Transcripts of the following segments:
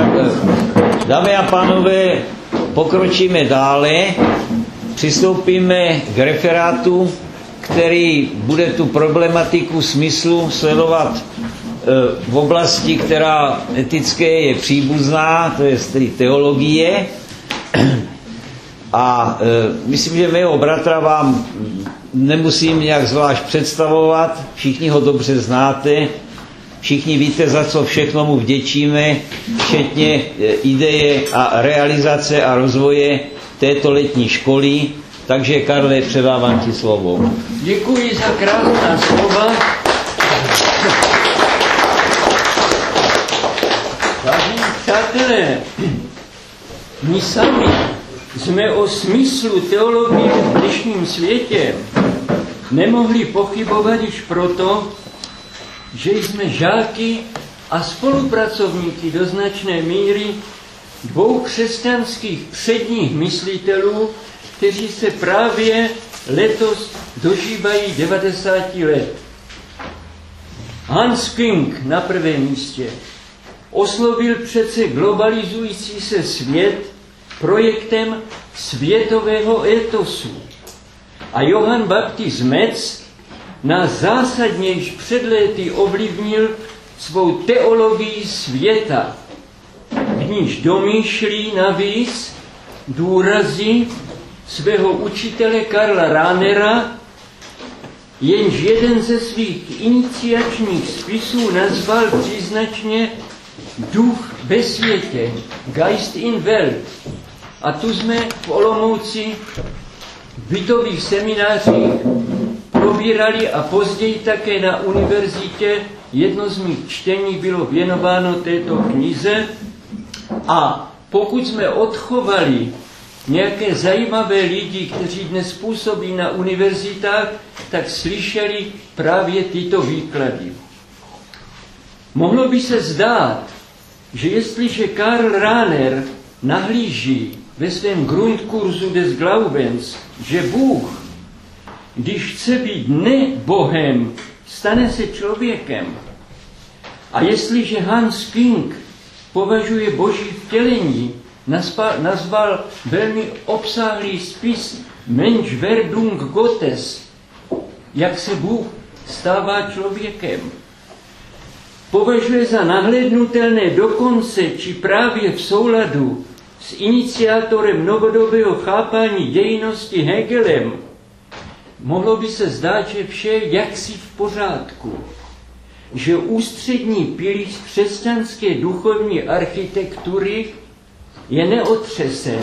Tak, dámy a pánové, pokročíme dále, přistoupíme k referátu, který bude tu problematiku smyslu sledovat eh, v oblasti, která etické je příbuzná, to je tedy teologie. A e, myslím, že mého bratra vám nemusím nějak zvlášť představovat, všichni ho dobře znáte, všichni víte, za co všechno mu vděčíme, včetně e, ideje a realizace a rozvoje této letní školy. Takže Karle, předávám ti slovo. Děkuji za krásná slova. Vážení přátelé, my sami jsme o smyslu teologie v dnešním světě nemohli pochybovat již proto, že jsme žáky a spolupracovníky do značné míry dvou křesťanských předních myslitelů, kteří se právě letos dožívají 90 let. Hans King na prvém místě oslovil přece globalizující se svět projektem světového etosu. A Johann Baptist Metz nás zásadně již před ovlivnil svou teologii světa, v níž domýšlí navíc důrazy svého učitele Karla Ránera, jenž jeden ze svých iniciačních spisů nazval příznačně duch ve světě, Geist in Welt. A tu jsme v Olomouci v bytových seminářích probírali a později také na univerzitě jedno z mých čtení bylo věnováno této knize a pokud jsme odchovali nějaké zajímavé lidi, kteří dnes působí na univerzitách, tak slyšeli právě tyto výklady. Mohlo by se zdát, že jestliže Karl Rahner nahlíží ve svém Grundkursu des Glaubens, že Bůh, když chce být ne Bohem, stane se člověkem. A jestliže Hans King považuje boží vtělení, nazval velmi obsáhlý spis Menschwerdung Gottes, jak se Bůh stává člověkem. Považuje za nahlednutelné dokonce, či právě v souladu s iniciátorem novodobého chápání dějnosti Hegelem, mohlo by se zdát, že vše jaksi v pořádku, že ústřední pilíř křesťanské duchovní architektury je neotřesen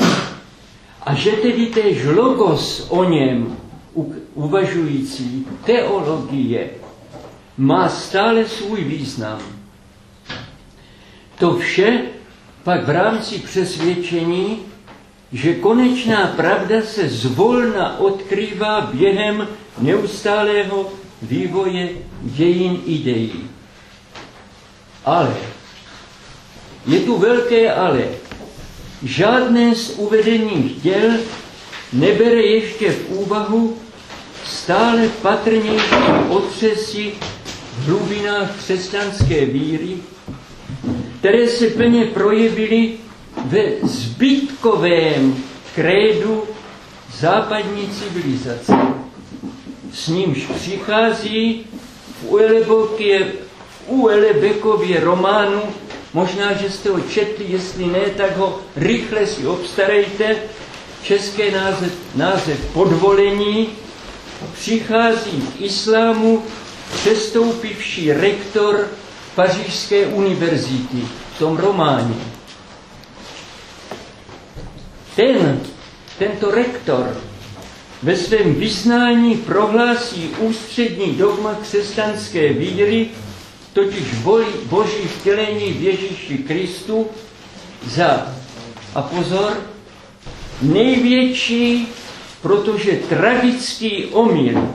a že tedy též logos o něm uvažující teologie má stále svůj význam. To vše pak v rámci přesvědčení, že konečná pravda se zvolna odkrývá během neustálého vývoje dějin ideí. Ale, je tu velké ale, žádné z uvedených děl nebere ještě v úvahu stále patrnější otřesy v hlubinách křesťanské víry, které se plně projevily ve zbytkovém krédu západní civilizace. S nímž přichází v Uelebekově románu, možná, že jste ho četli, jestli ne, tak ho rychle si obstarejte, české název, název podvolení, přichází k islámu přestoupivší rektor Pařížské univerzity v tom románě. Ten, tento rektor ve svém vyznání prohlásí ústřední dogma křesťanské víry, totiž boží vtělení v Ježíši Kristu za, a pozor, největší, protože tragický omyl,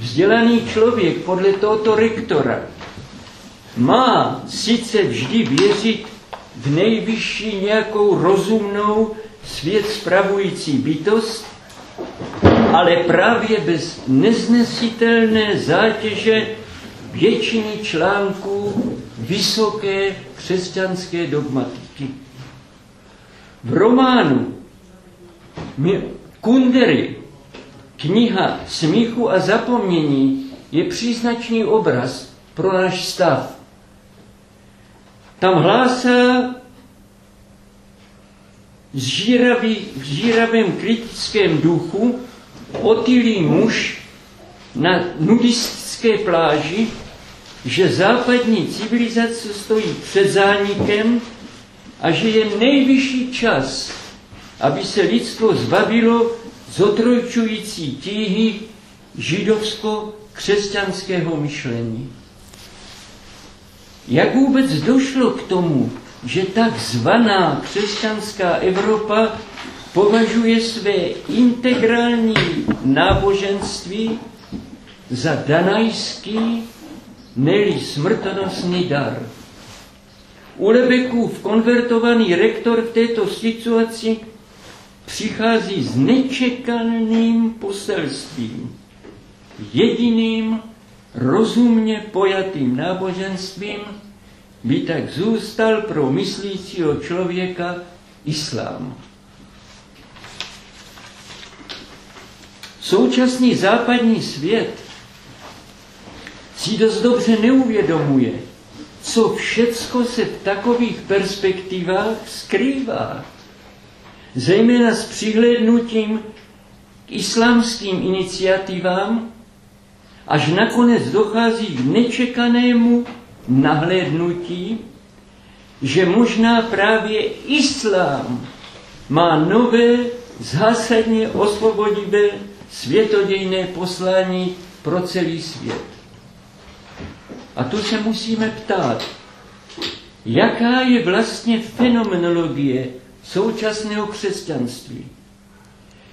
vzdělaný člověk podle tohoto rektora má sice vždy věřit v nejvyšší nějakou rozumnou svět spravující bytost, ale právě bez neznesitelné zátěže většiny článků vysoké křesťanské dogmatiky. V románu Kundery, kniha smíchu a zapomnění, je příznačný obraz pro náš stav. Tam hlásá zžíravý, v žíravém kritickém duchu otilý muž na nudistické pláži, že západní civilizace stojí před zánikem a že je nejvyšší čas, aby se lidstvo zbavilo zotrojčující tíhy židovsko-křesťanského myšlení. Jak vůbec došlo k tomu, že takzvaná křesťanská Evropa považuje své integrální náboženství za danajský, neli smrtonosný dar. U Lebekův konvertovaný rektor v této situaci přichází s nečekaným poselstvím. Jediným rozumně pojatým náboženstvím by tak zůstal pro myslícího člověka islám. Současný západní svět si dost dobře neuvědomuje, co všecko se v takových perspektivách skrývá. Zejména s přihlédnutím k islámským iniciativám, až nakonec dochází k nečekanému nahlédnutí, že možná právě islám má nové, zásadně osvobodivé světodějné poslání pro celý svět. A tu se musíme ptát, jaká je vlastně fenomenologie současného křesťanství.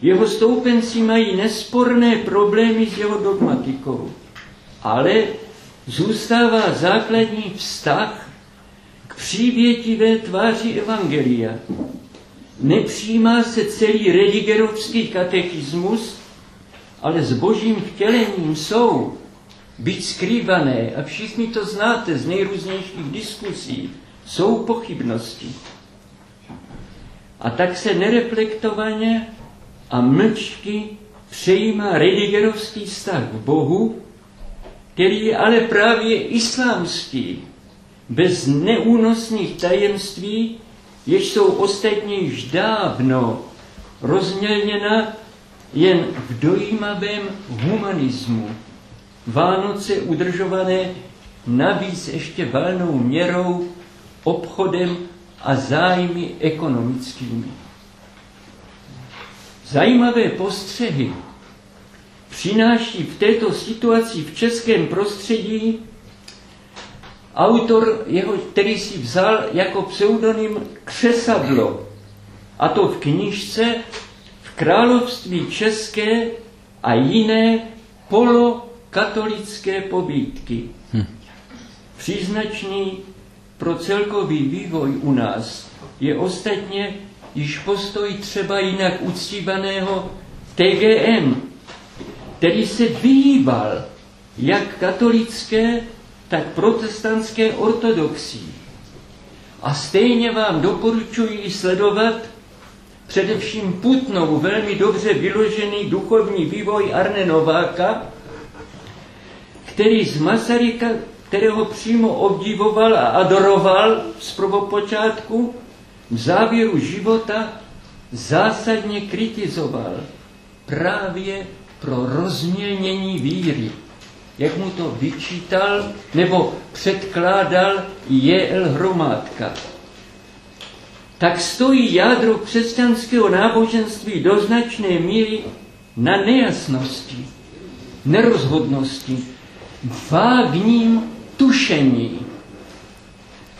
Jeho stoupenci mají nesporné problémy s jeho dogmatikou, ale zůstává základní vztah k přívětivé tváři Evangelia. Nepřijímá se celý redigerovský katechismus, ale s božím vtělením jsou, být skrývané, a všichni to znáte z nejrůznějších diskusí, jsou pochybnosti. A tak se nereflektovaně a mlčky přejímá redigerovský vztah k Bohu, který je ale právě islámský, bez neúnosných tajemství, jež jsou ostatně již dávno rozmělněna jen v dojímavém humanismu. Vánoce udržované navíc ještě valnou měrou, obchodem a zájmy ekonomickými. Zajímavé postřehy přináší v této situaci v českém prostředí autor, jeho, který si vzal jako pseudonym Křesadlo, a to v knižce v království české a jiné polokatolické pobídky. Hm. Příznačný pro celkový vývoj u nás je ostatně již postoj třeba jinak uctívaného TGM, který se vyhýbal jak katolické, tak protestantské ortodoxii. A stejně vám doporučuji sledovat především Putnou velmi dobře vyložený duchovní vývoj Arne Nováka, který z Masaryka, kterého přímo obdivoval a adoroval z prvopočátku, v závěru života zásadně kritizoval právě pro rozmělnění víry. Jak mu to vyčítal nebo předkládal J.L. Hromádka. Tak stojí jádro křesťanského náboženství do značné míry na nejasnosti, nerozhodnosti, vágním tušení.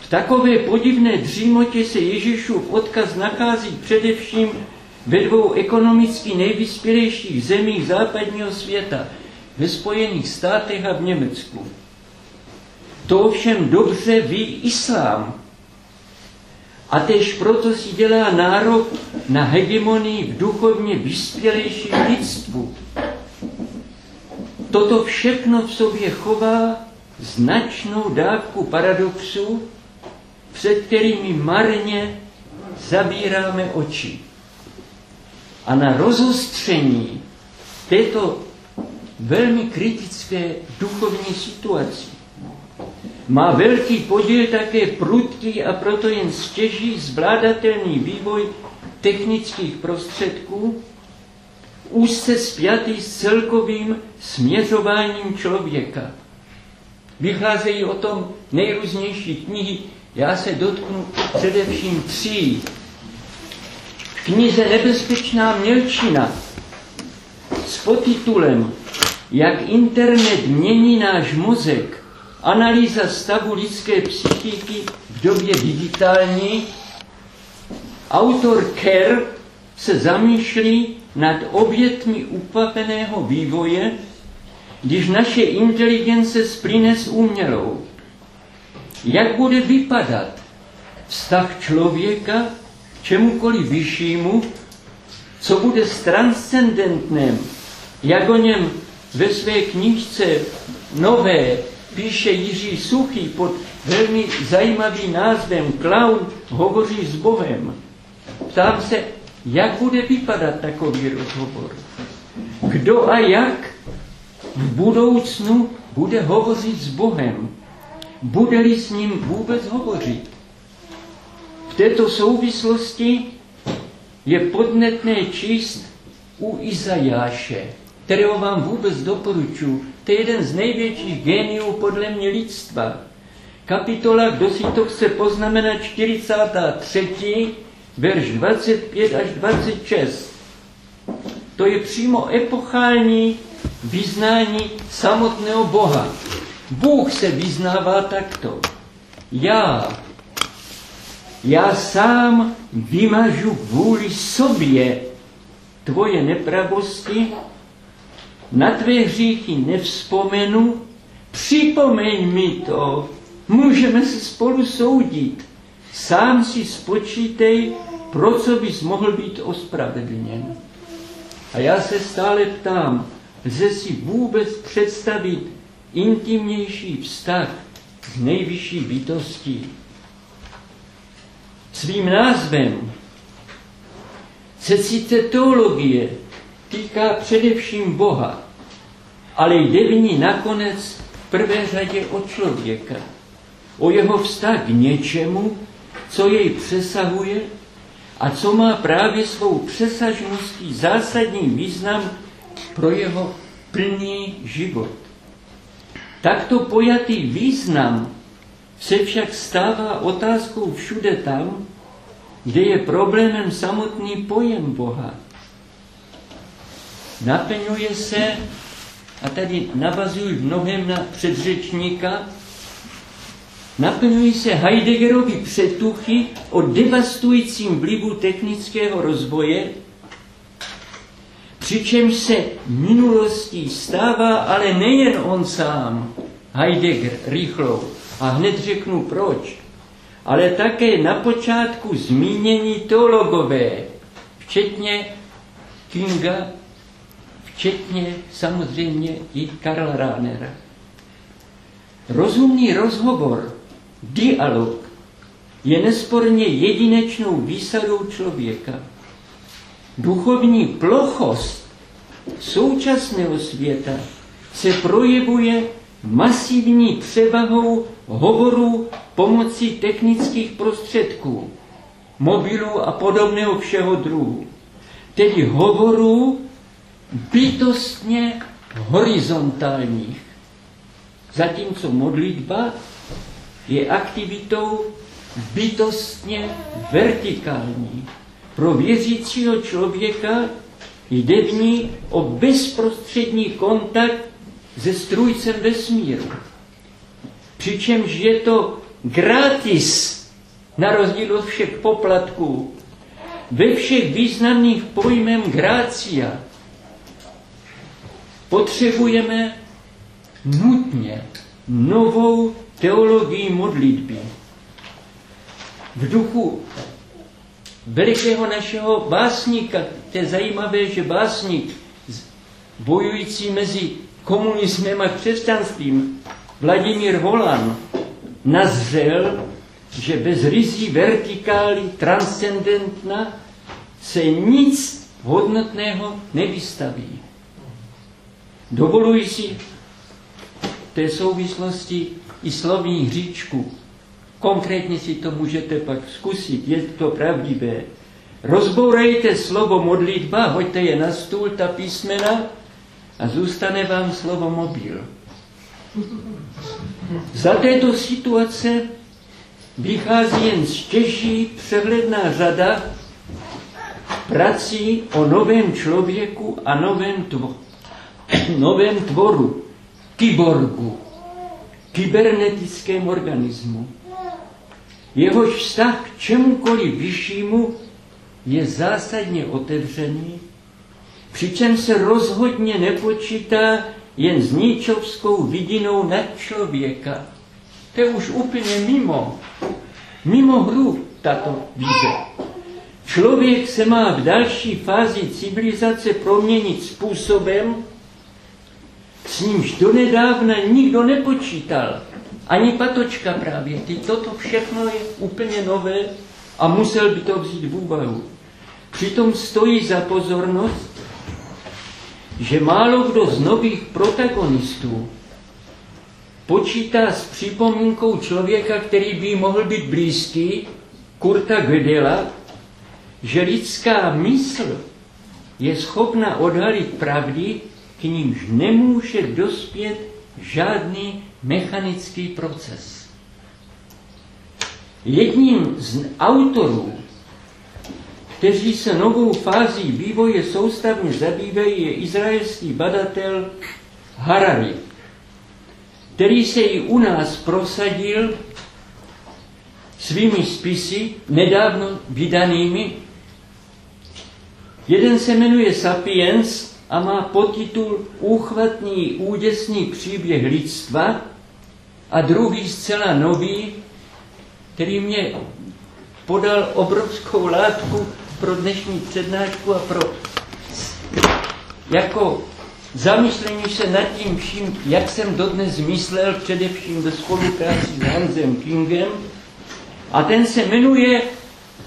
V takové podivné dřímotě se Ježíšův odkaz nachází především ve dvou ekonomicky nejvyspělejších zemích západního světa, ve Spojených státech a v Německu. To ovšem dobře ví islám. A tež proto si dělá nárok na hegemonii v duchovně vyspělejším lidstvu. Toto všechno v sobě chová značnou dávku paradoxů, před kterými marně zabíráme oči. A na rozostření této velmi kritické duchovní situaci má velký podíl také prudký a proto jen stěží zvládatelný vývoj technických prostředků, úzce spjatý s celkovým směřováním člověka. Vycházejí o tom nejrůznější knihy, já se dotknu především tří. Knize Nebezpečná mělčina s podtitulem Jak internet mění náš mozek, analýza stavu lidské psychiky v době digitální, autor Kerr se zamýšlí nad obětmi upaveného vývoje, když naše inteligence splyne s umělou. Jak bude vypadat vztah člověka čemukoliv vyššímu, co bude s transcendentném, jak o něm ve své knižce Nové píše Jiří Suchý pod velmi zajímavým názvem Klaun hovoří s Bohem. Ptám se, jak bude vypadat takový rozhovor? Kdo a jak v budoucnu bude hovořit s Bohem? Bude-li s ním vůbec hovořit? V této souvislosti je podnetné číst u Izajáše, kterého vám vůbec doporučuji. To je jeden z největších géniů podle mě lidstva. Kapitola, kdo si to chce poznamenat, 43 verš 25 až 26. To je přímo epochální vyznání samotného Boha. Bůh se vyznává takto. Já, já sám vymažu vůli sobě tvoje nepravosti, na tvé hříchy nevzpomenu, připomeň mi to, můžeme se spolu soudit. Sám si spočítej, pro co bys mohl být ospravedlněn. A já se stále ptám, lze si vůbec představit intimnější vztah s nejvyšší bytostí? Svým názvem se sice teologie týká především Boha, ale jde v ní nakonec v prvé řadě o člověka, o jeho vztah k něčemu, co jej přesahuje a co má právě svou přesažností zásadní význam pro jeho plný život. Takto pojatý význam se však stává otázkou všude tam, kde je problémem samotný pojem Boha. Naplňuje se, a tady navazuji mnohem na předřečníka, naplňují se Heideggerovi přetuchy o devastujícím vlivu technického rozvoje, přičemž se minulostí stává ale nejen on sám, Heidegger, rychlou, a hned řeknu proč, ale také na počátku zmínění teologové, včetně Kinga, včetně samozřejmě i Karla Rahnera. Rozumný rozhovor Dialog je nesporně jedinečnou výsadou člověka. Duchovní plochost současného světa se projevuje masivní převahou hovorů pomocí technických prostředků, mobilů a podobného všeho druhu. Tedy hovorů bytostně horizontálních. Zatímco modlitba je aktivitou bytostně vertikální. Pro věřícího člověka jde v ní o bezprostřední kontakt se strůjcem vesmíru. Přičemž je to gratis, na rozdíl od všech poplatků, ve všech významných pojmem grácia. Potřebujeme nutně novou teologii modlitby. V duchu velikého našeho básníka, to je zajímavé, že básník bojující mezi komunismem a křesťanstvím Vladimír Holan nazřel, že bez rizí vertikály transcendentna se nic hodnotného nevystaví. Dovoluji si v té souvislosti i slovní hříčku. Konkrétně si to můžete pak zkusit, je to pravdivé. Rozbourejte slovo modlitba, hoďte je na stůl, ta písmena, a zůstane vám slovo mobil. Za této situace vychází jen stěží přehledná řada prací o novém člověku a novém, tvo, novém tvoru, kyborgu, kybernetickém organismu. Jehož vztah k čemukoliv vyššímu je zásadně otevřený, přičem se rozhodně nepočítá jen s níčovskou vidinou nad člověka. To je už úplně mimo, mimo hru tato vize. Člověk se má v další fázi civilizace proměnit způsobem, s nímž donedávna nikdo nepočítal. Ani patočka právě. Ty toto všechno je úplně nové a musel by to vzít v úvahu. Přitom stojí za pozornost, že málo kdo z nových protagonistů počítá s připomínkou člověka, který by mohl být blízký, Kurta Gödela, že lidská mysl je schopna odhalit pravdy, k nímž nemůže dospět žádný mechanický proces. Jedním z autorů kteří se novou fází vývoje soustavně zabývají, je izraelský badatel Harari, který se i u nás prosadil svými spisy, nedávno vydanými. Jeden se jmenuje Sapiens a má podtitul Úchvatný úděsný příběh lidstva a druhý zcela nový, který mě podal obrovskou látku pro dnešní přednášku a pro jako zamyšlení se nad tím vším, jak jsem dodnes myslel, především ve spolupráci s Hansem Kingem. A ten se jmenuje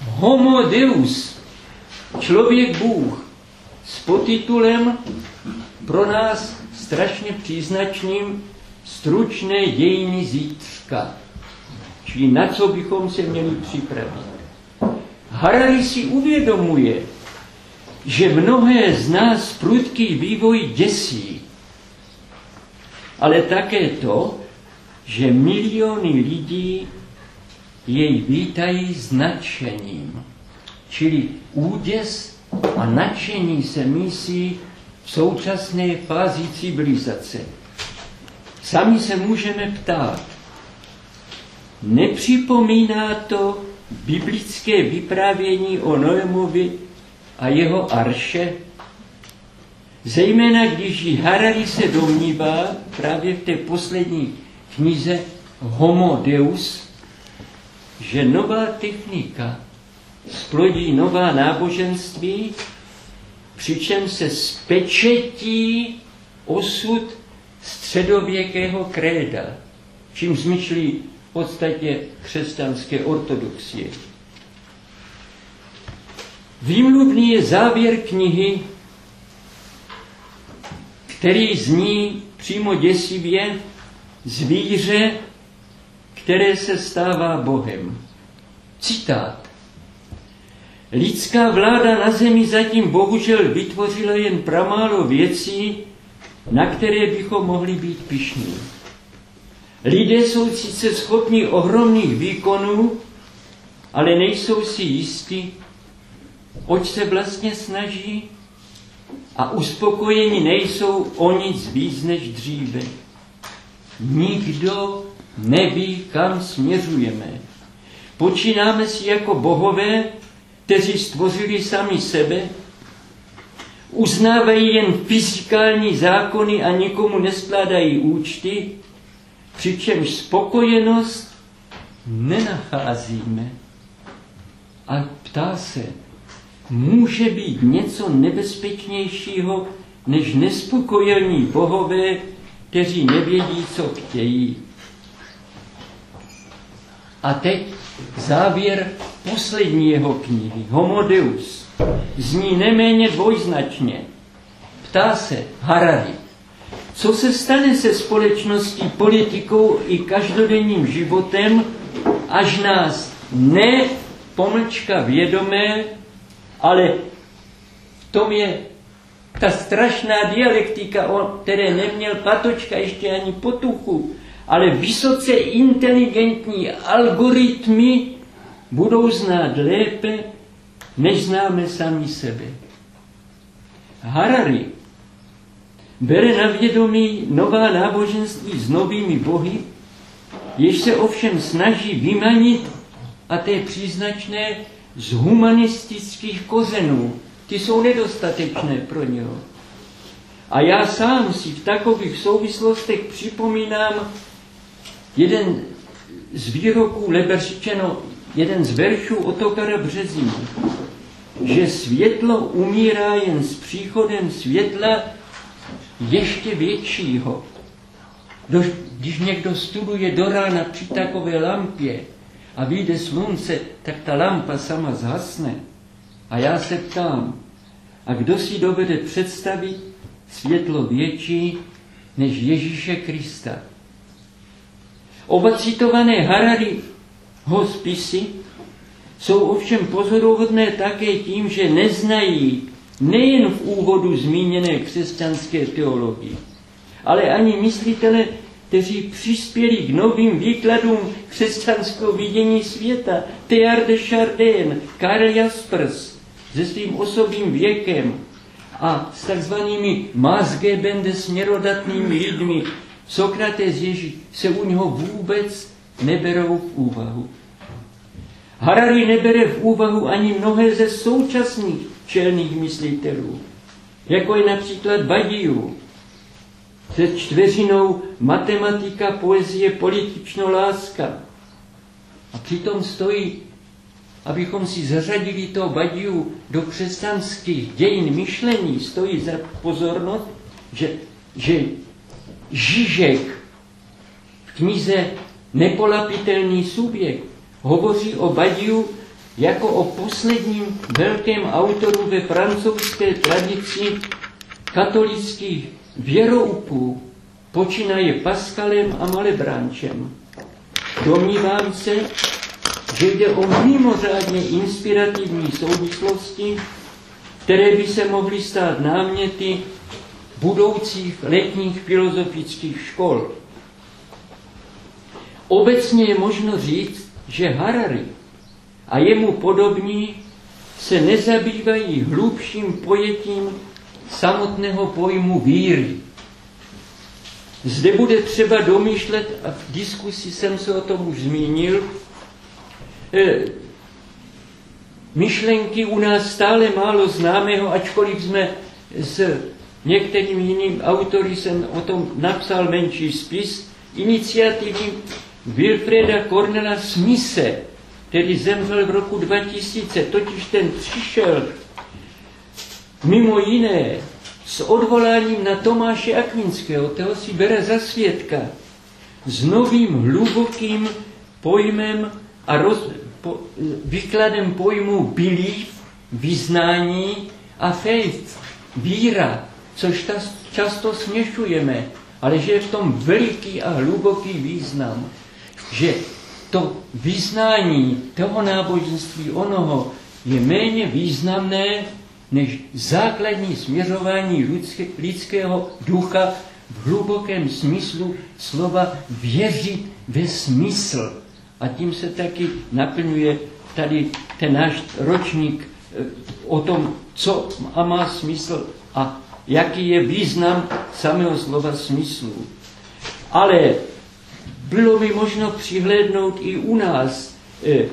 Homo Deus, člověk Bůh, s podtitulem pro nás strašně příznačným stručné dějiny zítřka. Čili na co bychom se měli připravit. Harari si uvědomuje, že mnohé z nás prudký vývoj děsí, ale také to, že miliony lidí jej vítají s nadšením. Čili úděs a nadšení se mísí v současné fázi civilizace. Sami se můžeme ptát, nepřipomíná to biblické vyprávění o Noémovi a jeho arše, zejména když Harari se domnívá právě v té poslední knize Homo Deus, že nová technika splodí nová náboženství, přičem se spečetí osud středověkého kréda, čím zmyšlí podstatě křesťanské ortodoxie. Výmluvný je závěr knihy, který zní přímo děsivě zvíře, které se stává Bohem. Citát. Lidská vláda na zemi zatím bohužel vytvořila jen pramálo věcí, na které bychom mohli být pišní. Lidé jsou sice schopni ohromných výkonů, ale nejsou si jistí, oč se vlastně snaží a uspokojeni nejsou o nic víc než dříve. Nikdo neví, kam směřujeme. Počínáme si jako bohové, kteří stvořili sami sebe, uznávají jen fyzikální zákony a nikomu neskládají účty, přičemž spokojenost nenacházíme. A ptá se, může být něco nebezpečnějšího než nespokojení bohové, kteří nevědí, co chtějí. A teď závěr poslední jeho knihy, Homo Deus, zní neméně dvojznačně. Ptá se Harari, co se stane se společností, politikou i každodenním životem, až nás ne pomlčka vědomé, ale v tom je ta strašná dialektika, o které neměl Patočka ještě ani potuchu, ale vysoce inteligentní algoritmy budou znát lépe, než známe sami sebe. Harari bere na vědomí nová náboženství s novými bohy, jež se ovšem snaží vymanit, a je příznačné, z humanistických kořenů. Ty jsou nedostatečné pro něho. A já sám si v takových souvislostech připomínám jeden z výroků, lebe řečeno, jeden z veršů Otokara Březina, že světlo umírá jen s příchodem světla ještě většího. Když někdo studuje do rána při takové lampě a vyjde slunce, tak ta lampa sama zhasne. A já se ptám, a kdo si dovede představit světlo větší než Ježíše Krista? Oba citované Harari spisy jsou ovšem pozoruhodné také tím, že neznají nejen v úvodu zmíněné křesťanské teologii, ale ani myslitele, kteří přispěli k novým výkladům křesťanského vidění světa, Teilhard de Chardin, Karl Jaspers, se svým osobním věkem a s takzvanými Maßgebende směrodatnými lidmi, Sokrates Ježíš se u něho vůbec neberou v úvahu. Harari nebere v úvahu ani mnohé ze současných čelných myslitelů, jako je například Badiou, se čtveřinou matematika, poezie, politično láska. A přitom stojí, abychom si zařadili to Badiu do křesťanských dějin myšlení, stojí za pozornost, že, že Žižek v knize Nepolapitelný subjekt hovoří o Badiu jako o posledním velkém autoru ve francouzské tradici katolických věroupů, počínaje Pascalem a Malebrančem. Domnívám se, že jde o mimořádně inspirativní souvislosti, které by se mohly stát náměty budoucích letních filozofických škol. Obecně je možno říct, že Harari a jemu podobní se nezabývají hlubším pojetím samotného pojmu víry. Zde bude třeba domýšlet, a v diskusi jsem se o tom už zmínil, eh, myšlenky u nás stále málo známého, ačkoliv jsme s některým jiným autory jsem o tom napsal menší spis, iniciativy Wilfreda Cornela Smise, který zemřel v roku 2000, totiž ten přišel mimo jiné s odvoláním na Tomáše Akvinského, toho si bere za svědka, s novým hlubokým pojmem a roz, po, výkladem pojmu belief, vyznání a faith, víra, což ta, často směšujeme, ale že je v tom veliký a hluboký význam, že to vyznání toho náboženství onoho je méně významné než základní směřování lidské, lidského ducha v hlubokém smyslu slova věřit ve smysl. A tím se taky naplňuje tady ten náš ročník eh, o tom, co a má smysl a jaký je význam samého slova smyslu. Ale bylo by možno přihlédnout i u nás eh,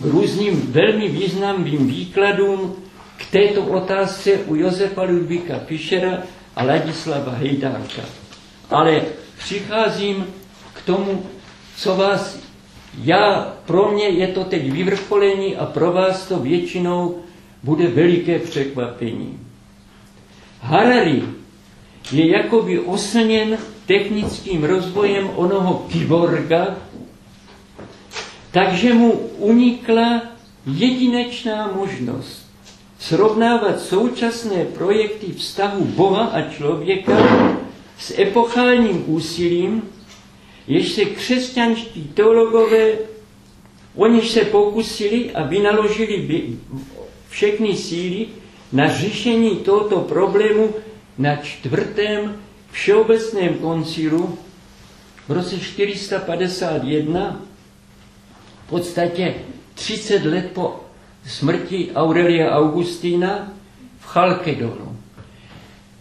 k různým velmi významným výkladům k této otázce u Josefa Ludvíka Fischera a Ladislava Hejdánka. Ale přicházím k tomu, co vás, já, pro mě je to teď vyvrcholení a pro vás to většinou bude veliké překvapení. Harari je jakoby oslněn technickým rozvojem onoho kyborga, Takže mu unikla jedinečná možnost srovnávat současné projekty vztahu Boha a člověka s epochálním úsilím, jež se křesťanští teologové, oni se pokusili a vynaložili všechny síly na řešení tohoto problému na čtvrtém všeobecném koncilu v roce 451, v podstatě 30 let po smrti Aurelia Augustína v Chalkedonu.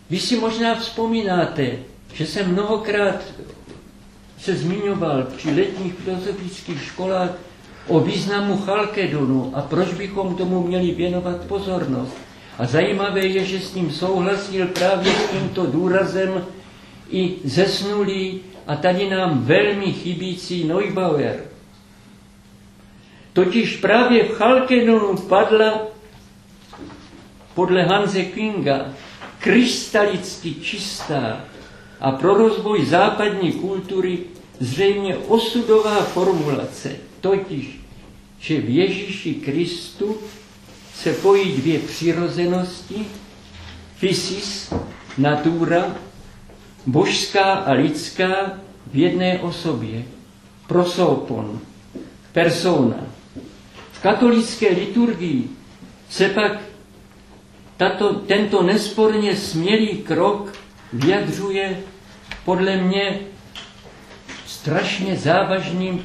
Vy si možná vzpomínáte, že jsem mnohokrát se zmiňoval při letních filozofických školách o významu Chalkedonu a proč bychom tomu měli věnovat pozornost. A zajímavé je, že s tím souhlasil právě s tímto důrazem i zesnulý a tady nám velmi chybící Neubauer. Totiž právě v Chalkedonu padla podle Hanse Kinga krystalicky čistá a pro rozvoj západní kultury zřejmě osudová formulace, totiž, že v Ježíši Kristu se pojí dvě přirozenosti, fysis, natura, božská a lidská v jedné osobě, prosopon, persona. V katolické liturgii se pak tato, tento nesporně smělý krok vyjadřuje podle mě strašně závažným,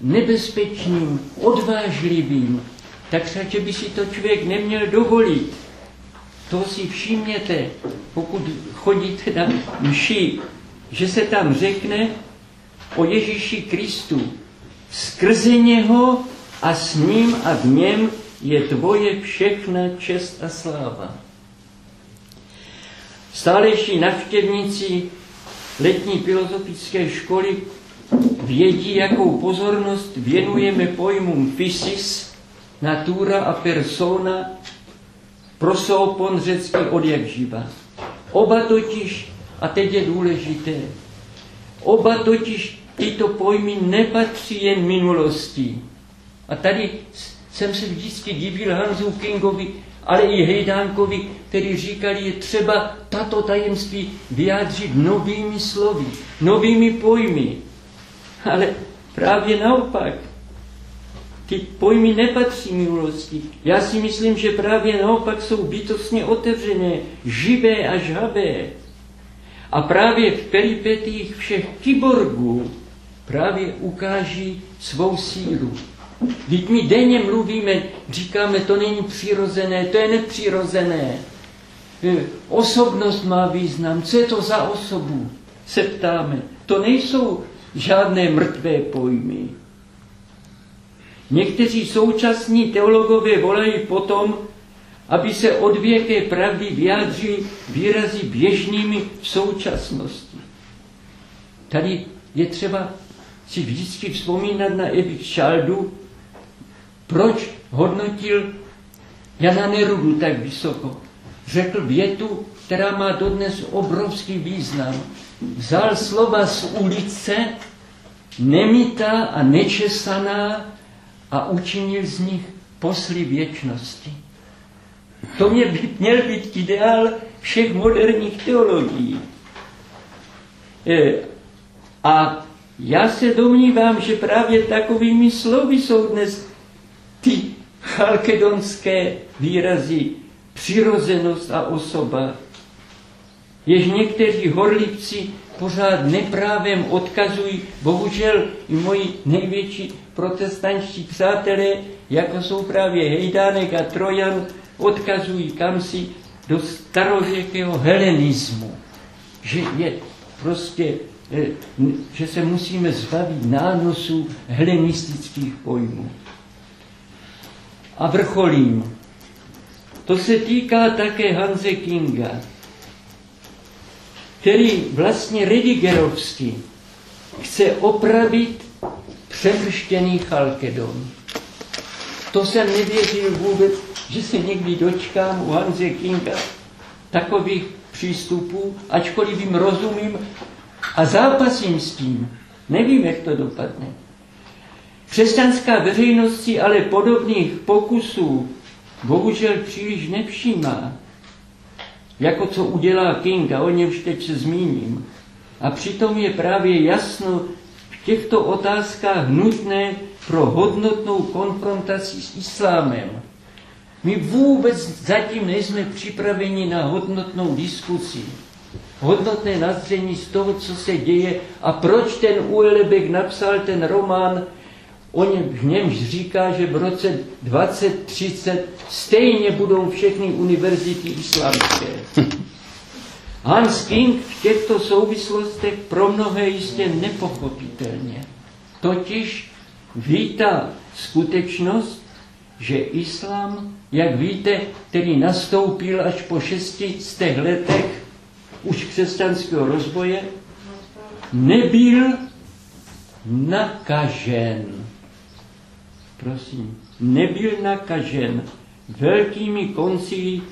nebezpečným, odvážlivým, tak že by si to člověk neměl dovolit. To si všimněte, pokud chodíte na mši, že se tam řekne o Ježíši Kristu. Skrze něho a s ním a v něm je tvoje všechna čest a sláva. Stálejší navštěvníci letní filozofické školy vědí, jakou pozornost věnujeme pojmům physis, natura a persona, prosopon řecký od jak živa. Oba totiž, a teď je důležité, oba totiž tyto pojmy nepatří jen minulosti. A tady jsem se vždycky divil Hansu Kingovi, ale i Hejdánkovi, který říkali, je třeba tato tajemství vyjádřit novými slovy, novými pojmy. Ale právě naopak, ty pojmy nepatří minulosti. Já si myslím, že právě naopak jsou bytostně otevřené, živé a žhavé. A právě v peripetích všech kyborgů právě ukáží svou sílu. Vždyť my denně mluvíme, říkáme, to není přirozené, to je nepřirozené. E, osobnost má význam, co je to za osobu, se ptáme. To nejsou žádné mrtvé pojmy. Někteří současní teologové volají potom, aby se od věké pravdy vyjádřili výrazy běžnými v současnosti. Tady je třeba si vždycky vzpomínat na Evi Šaldu, proč hodnotil Jana Nerudu tak vysoko. Řekl větu, která má dodnes obrovský význam. Vzal slova z ulice, nemitá a nečesaná a učinil z nich posly věčnosti. To mě by, měl být ideál všech moderních teologií. E, a já se domnívám, že právě takovými slovy jsou dnes ty chalkedonské výrazy přirozenost a osoba, jež někteří horlivci pořád neprávem odkazují, bohužel i moji největší protestantští přátelé, jako jsou právě Hejdánek a Trojan, odkazují kamsi do starověkého helenismu, že je prostě, eh, že se musíme zbavit nánosů helenistických pojmů. A vrcholím. To se týká také Hanze Kinga, který vlastně Redigerovsky chce opravit přemrštěný Chalkedon. To jsem nevěřil vůbec, že se někdy dočkám u Hanze Kinga takových přístupů, ačkoliv jim rozumím a zápasím s tím. Nevím, jak to dopadne. Křesťanská veřejnost si ale podobných pokusů bohužel příliš nevšímá, jako co udělá King, a o němž teď se zmíním. A přitom je právě jasno v těchto otázkách nutné pro hodnotnou konfrontaci s islámem. My vůbec zatím nejsme připraveni na hodnotnou diskusi, hodnotné nazření z toho, co se děje a proč ten Uelebek napsal ten román, o něm, v němž říká, že v roce 2030 stejně budou všechny univerzity islámské. Hans King v těchto souvislostech pro mnohé jistě nepochopitelně. Totiž vítá skutečnost, že islám, jak víte, který nastoupil až po šestistech letech už křesťanského rozvoje, nebyl nakažen. Prosím, nebyl nakažen velkými koncily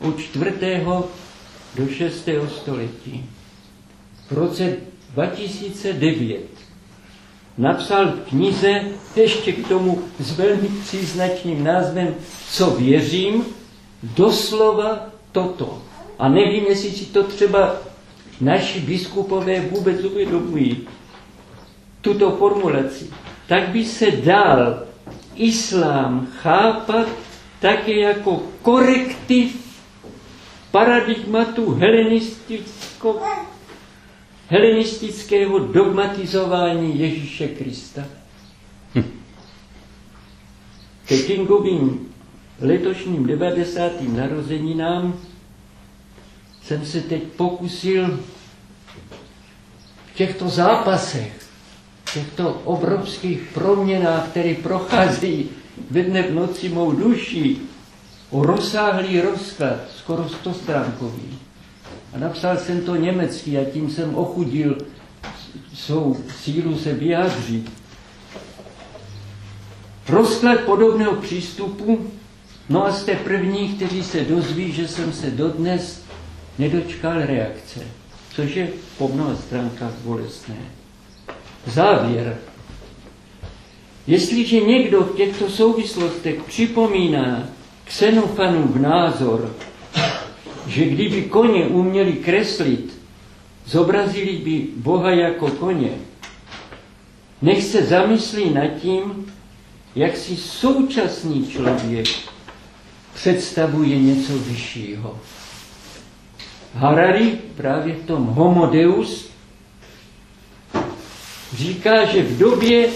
od čtvrtého do 6. století. V roce 2009 napsal v knize ještě k tomu s velmi příznačným názvem Co věřím, doslova toto. A nevím, jestli si to třeba naši biskupové vůbec uvědomují, tuto formulaci. Tak by se dal islám chápat také jako korektiv paradigmatu helenistického dogmatizování Ježíše Krista. Hm. Ke Kingovým letošním 90. narozeninám jsem se teď pokusil v těchto zápasech, těchto obrovských proměnách, které procházejí ve dne v noci mou duši, o rozsáhlý rozklad, skoro stostránkový. A napsal jsem to německy a tím jsem ochudil svou sílu se vyjádřit. Rozklad podobného přístupu, no a jste první, kteří se dozví, že jsem se dodnes nedočkal reakce, což je po mnoha stránkách bolestné. Závěr. Jestliže někdo v těchto souvislostech připomíná Xenofanův názor, že kdyby koně uměli kreslit, zobrazili by Boha jako koně, nech se zamyslí nad tím, jak si současný člověk představuje něco vyššího. Harari právě v tom Homo Deus říká, že v době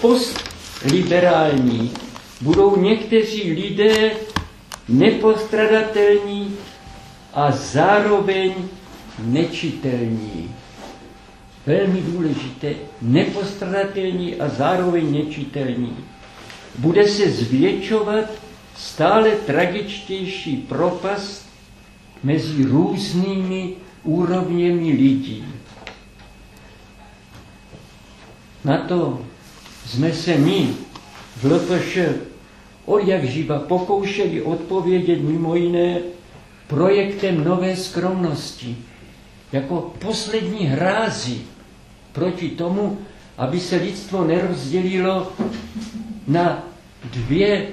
postliberální budou někteří lidé nepostradatelní a zároveň nečitelní. Velmi důležité, nepostradatelní a zároveň nečitelní. Bude se zvětšovat stále tragičtější propast mezi různými úrovněmi lidí. Na to jsme se my v LPŠ od jak živa pokoušeli odpovědět mimo jiné projektem nové skromnosti, jako poslední hrázi proti tomu, aby se lidstvo nerozdělilo na dvě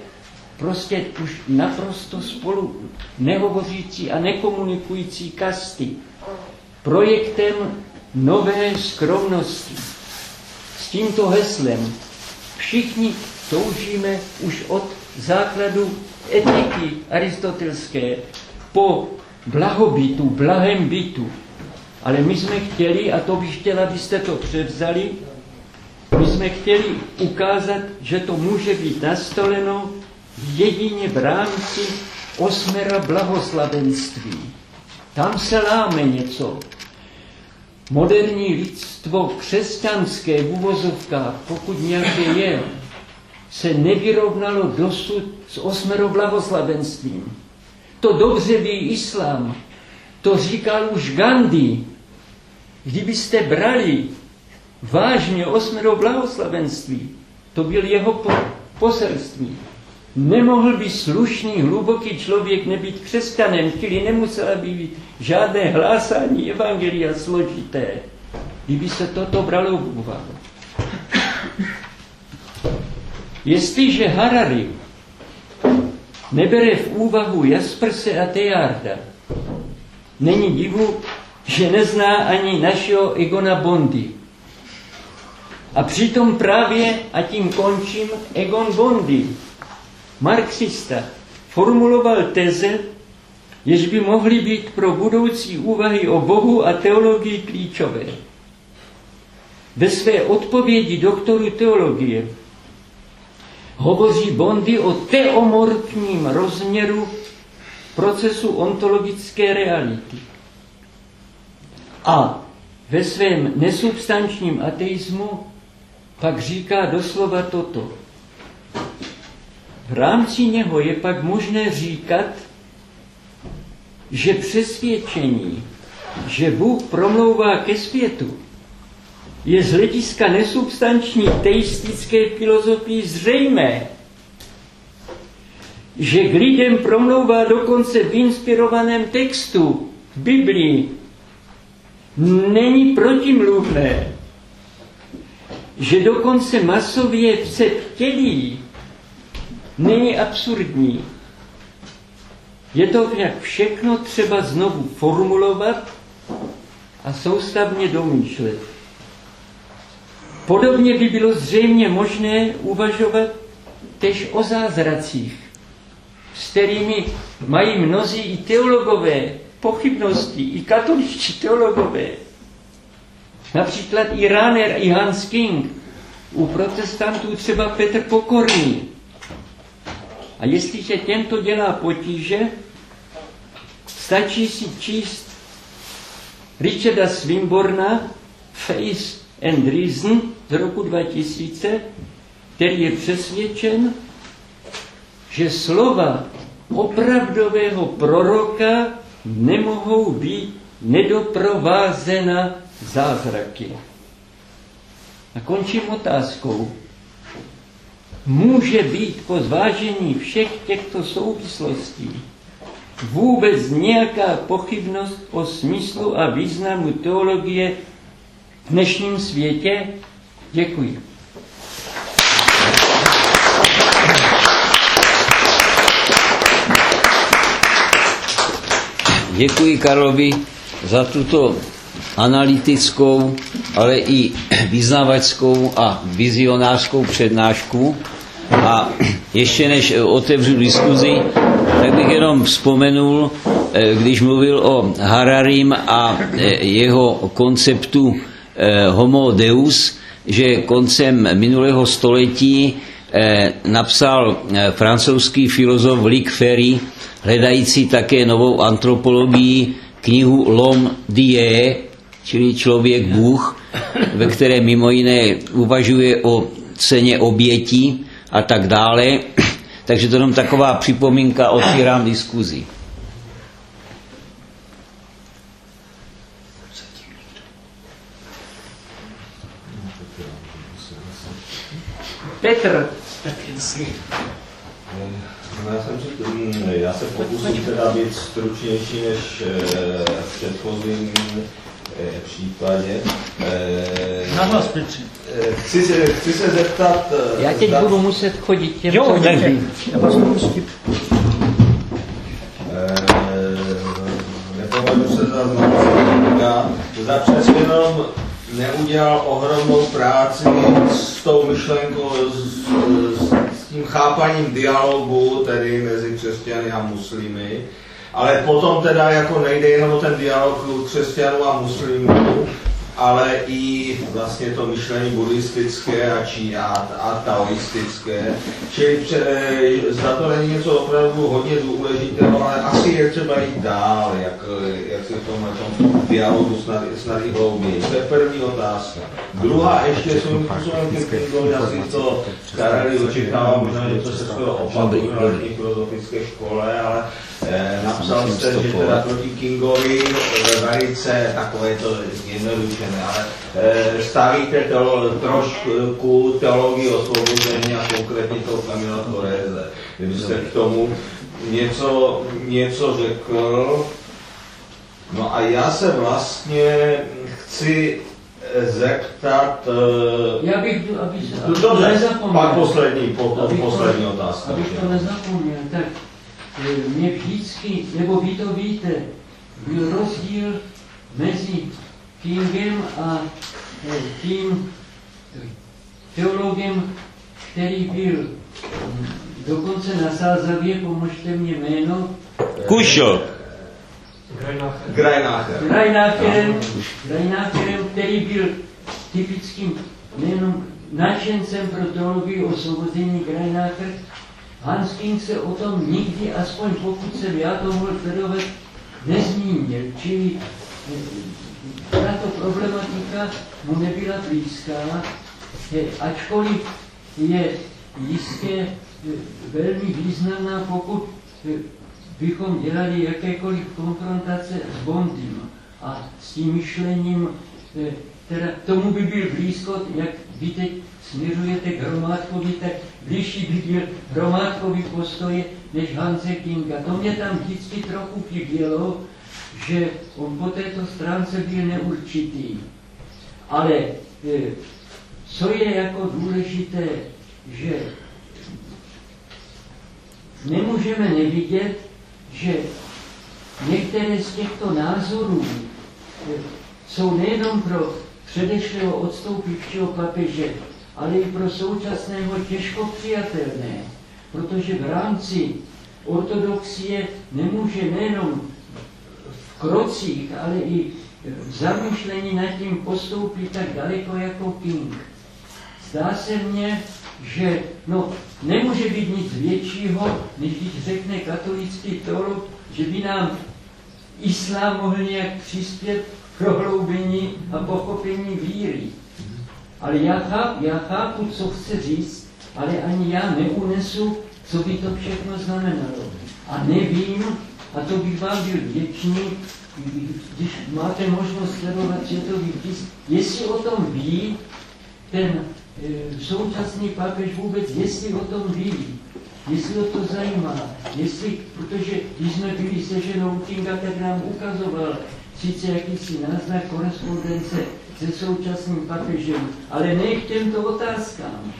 prostě už naprosto spolu nehovořící a nekomunikující kasty. Projektem nové skromnosti. S tímto heslem všichni toužíme už od základu etiky aristotelské po blahobytu, blahém bytu. Ale my jsme chtěli, a to bych chtěla, abyste to převzali, my jsme chtěli ukázat, že to může být nastoleno jedině v rámci osmera blahoslavenství. Tam se láme něco. Moderní lidstvo křesťanské v uvozovkách, pokud nějaké je, se nevyrovnalo dosud s osmero blahoslavenstvím. To dobře ví islám. To říkal už Gandhi. Kdybyste brali vážně osmero to byl jeho poselství. Nemohl by slušný, hluboký člověk nebýt křesťanem, čili nemusela by být žádné hlásání evangelia složité. kdyby se toto bralo v úvahu. Jestliže Harari nebere v úvahu Jasperse a Tejarda, není divu, že nezná ani našeho Egona Bondy. A přitom právě, a tím končím, Egon Bondy, marxista, formuloval teze, jež by mohly být pro budoucí úvahy o Bohu a teologii klíčové. Ve své odpovědi doktoru teologie hovoří Bondy o teomorfním rozměru procesu ontologické reality. A ve svém nesubstančním ateismu pak říká doslova toto. V rámci něho je pak možné říkat, že přesvědčení, že Bůh promlouvá ke světu, je z hlediska nesubstanční teistické filozofii zřejmé, že k lidem promlouvá dokonce v inspirovaném textu, v Biblii, není protimluvné, že dokonce masově se vtělí, není absurdní. Je to však všechno třeba znovu formulovat a soustavně domýšlet. Podobně by bylo zřejmě možné uvažovat tež o zázracích, s kterými mají mnozí i teologové pochybnosti, i katoličtí teologové. Například i Rahner, i Hans King, u protestantů třeba Petr Pokorný. A jestliže těmto dělá potíže, stačí si číst Richarda Swinburna Face and Reason z roku 2000, který je přesvědčen, že slova opravdového proroka nemohou být nedoprovázena zázraky. A končím otázkou. Může být po zvážení všech těchto souvislostí vůbec nějaká pochybnost o smyslu a významu teologie v dnešním světě? Děkuji. Děkuji Karlovi za tuto analytickou, ale i vyznavačskou a vizionářskou přednášku. A ještě než otevřu diskuzi, tak bych jenom vzpomenul, eh, když mluvil o Hararim a eh, jeho konceptu eh, Homo Deus, že koncem minulého století napsal francouzský filozof Luc Ferry, hledající také novou antropologii, knihu L'homme die, čili člověk Bůh, ve které mimo jiné uvažuje o ceně obětí a tak dále. Takže to jenom taková připomínka, otvírám diskuzi. Petr. No, já, jsem si, mm, já se pokusím teda být stručnější než eh, v předchozím eh, případě. Eh, Na vás, Petře. Chci se, chci se zeptat... Já teď zda, budu muset chodit těm, Jo, co. Já vás budu pustit. Nepovedu se za znamená, zda přes jenom neudělal ohromnou práci s tou myšlenkou, s, s tím chápaním dialogu, tedy mezi křesťany a muslimy. Ale potom teda jako nejde jenom o ten dialog křesťanů a muslimů, ale i vlastně to myšlení buddhistické a, či, a, a taoistické. Čili pře, zda to není něco opravdu hodně důležitého, ale asi je třeba jít dál, jak, jak se v tomhle tom dialogu snad, snad i hlouběji. To je první otázka. Druhá ještě svým způsobem ke Kingovi, asi to Kareli očekává, možná, to se skoro opakuje na letní filozofické škole, ale napsal jste, že teda proti Kingovi eh, velice takové to zjednodušené, ale eh, stavíte to, trošku teologii osvobození a konkrétně toho Kamila Toreze. Kdybyste k tomu něco, něco řekl, No a já se vlastně chci zeptat... eh, Já bych, aby se aby to Dobře, nezapomněl. pak poslední, po, Abych to- poslední otázka. Abych to nezapomněl, tak eh, mě vždycky, nebo vy to víte, byl rozdíl mezi Kingem a eh, tím teologem, který byl hm, dokonce na Sázavě, pomožte mě jméno, Kušo. Greinacher. Rajnácherem, Rajnácherem, který byl typickým nejenom nadšencem pro teologii osvobození Rajnácher, Hans King se o tom nikdy, aspoň pokud jsem já to mohl sledovat, nezmínil. Čili eh, tato problematika mu nebyla blízká, ačkoliv je jistě eh, velmi významná, pokud eh, bychom dělali jakékoliv konfrontace s Bondem a s tím myšlením, teda tomu by byl blízko, jak vy teď směřujete k Hromádkovi, tak blížší by byl Hromádkovi postoje než Hanse Kinga. To mě tam vždycky trochu chybělo, že on po této stránce byl neurčitý. Ale eh, co je jako důležité, že nemůžeme nevidět, že některé z těchto názorů eh, jsou nejenom pro předešlého odstoupivšího papeže, ale i pro současného těžko přijatelné, protože v rámci ortodoxie nemůže nejenom v krocích, ale i v zamýšlení nad tím postoupit tak daleko jako King. Zdá se mně, že no, nemůže být nic většího, než když řekne katolický teolog, že by nám islám mohl nějak přispět k prohloubení a pochopení víry. Ale já chápu, já chápu, co chce říct, ale ani já neunesu, co by to všechno znamenalo. A nevím, a to bych vám byl vděčný, když máte možnost sledovat světový tisk, jestli o tom ví ten e, současný papež vůbec, jestli o tom ví, jestli o to zajímá, jestli, protože když jsme byli se ženou Kinga, tak nám ukazoval sice jakýsi náznak korespondence se současným papežem, ale ne k těmto otázkám.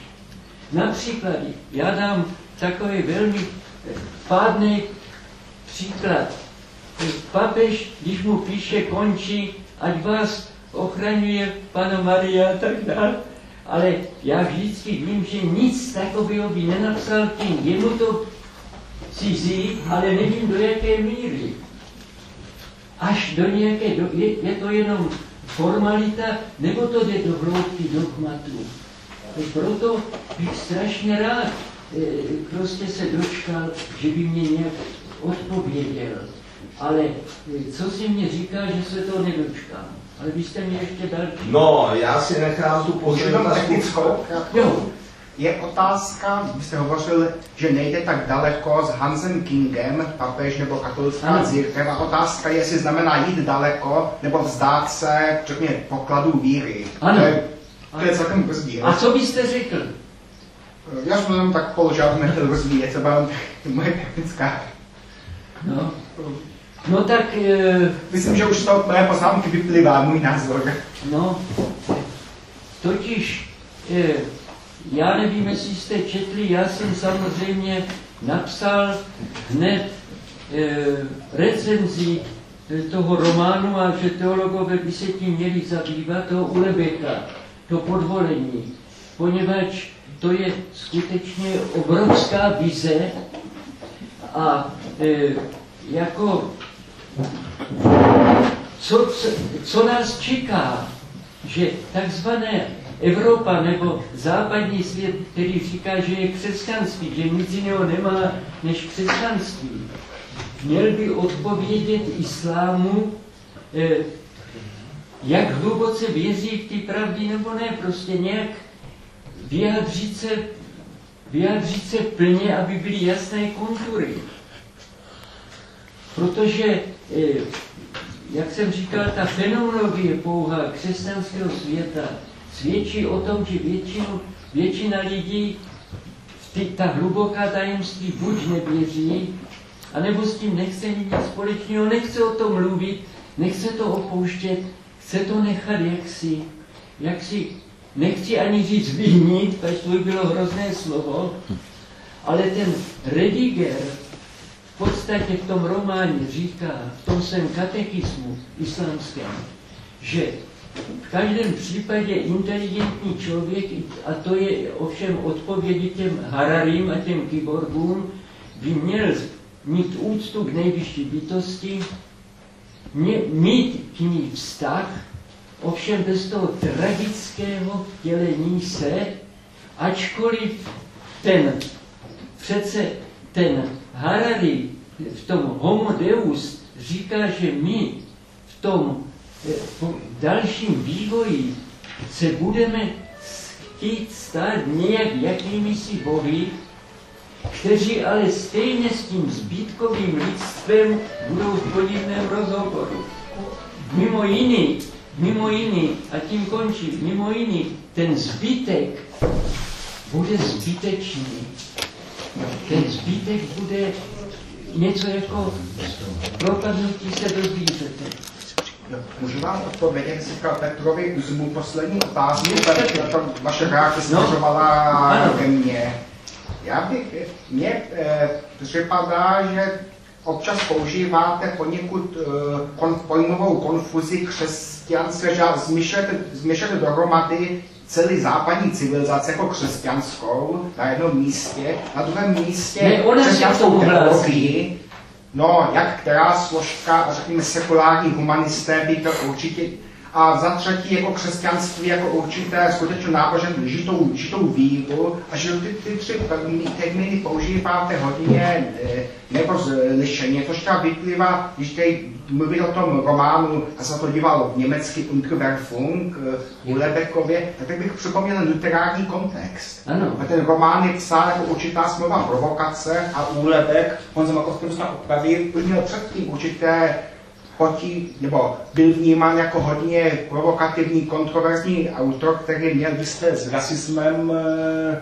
Například, já dám takový velmi eh, pádný příklad. Papež, když mu píše, končí, ať vás ochraňuje Pana Maria a tak dále, ale já vždycky vím, že nic takového by nenapsal tím. Je mu to cizí, ale nevím do jaké míry. Až do nějaké, do, je, je to jenom formalita, nebo to jde do hloubky dogmatu. Proto bych strašně rád e, prostě se dočkal, že by mě nějak odpověděl. Ale e, co si mě říká, že se to nedočkám. Ale vy jste mi ještě další. No, já si nechám tu technickou. Jo, Je otázka, vy jste hovořil, že nejde tak daleko s Hansem Kingem, papež nebo katolická Ano. církev. A otázka je, jestli znamená jít daleko nebo vzdát se, řekněme, pokladů víry. Ano. To je, to je celkem rozdíl. a co byste řekl? Já jsem jenom tak položil, abych nechtěl rozvíjet, co byla moje technická. No, no tak, e, Myslím, že už z toho mé poznámky vyplývá můj názor. no, totiž, e, já nevím, jestli jste četli, já jsem samozřejmě napsal hned e, recenzi e, toho románu a že teologové by se tím měli zabývat, toho Ulebeka, to podvolení, poněvadž to je skutečně obrovská vize a e, jako co, co, co nás čeká, že takzvané Evropa nebo západní svět, který říká, že je křesťanství, že nic jiného nemá než křesťanství, měl by odpovědět islámu, eh, jak hluboce věří v ty pravdy nebo ne, prostě nějak vyjádřit se, vyjádřit se plně, aby byly jasné kontury. Protože, eh, jak jsem říkal, ta fenomenologie pouhá křesťanského světa svědčí o tom, že většinu, většina lidí ty, ta hluboká tajemství buď nevěří, anebo s tím nechce mít nic společného, nechce o tom mluvit, nechce to opouštět, chce to nechat jaksi. jak si, nechci ani říct vinit, protože to by bylo hrozné slovo, ale ten Rediger v podstatě v tom románě říká, v tom svém katechismu islámském, že v každém případě inteligentní člověk, a to je ovšem odpovědi těm Hararim a těm kyborgům, by měl mít úctu k nejvyšší bytosti, mít k ní vztah, ovšem bez toho tragického vtělení se, ačkoliv ten, přece ten Harari v tom Homo Deus říká, že my v tom po dalším vývoji se budeme chtít stát nějak jakými si bohy, kteří ale stejně s tím zbytkovým lidstvem budou v podivném rozhovoru. Mimo jiný, mimo jiný, a tím končí, mimo jiný, ten zbytek bude zbytečný. Ten zbytek bude něco jako propadnutí se do zvířete. Můžu vám odpovědět, jsi říkal Petrovi Uzmu poslední otázku, protože to vaše reakce směřovala Ano. ke mně. Já bych, mně eh, připadá, že občas používáte poněkud eh, kon, pojmovou konfuzi křesťanské, že zmišete dohromady celý západní civilizace jako křesťanskou na jednom místě, na druhém místě křesťanskou teologii, No, jak která složka, řekněme, sekulární humanisté by to určitě, a za třetí jako křesťanství, jako určité skutečně náboženství, žitou, žitou víru, a že ty, ty tři termíny používáte hodně eh, nerozlišeně, což třeba vyplývá, když tady mluvit o tom románu, a se to díval v německy Unterwerfung eh, u Lebekově, tak bych připomněl literární kontext. Ano. A ten román je psán jako určitá smlouva provokace a úlevek, on se Makovský musel opravit, už měl předtím určité poti, nebo byl vnímán jako hodně provokativní, kontroverzní autor, který měl jisté s rasismem eh,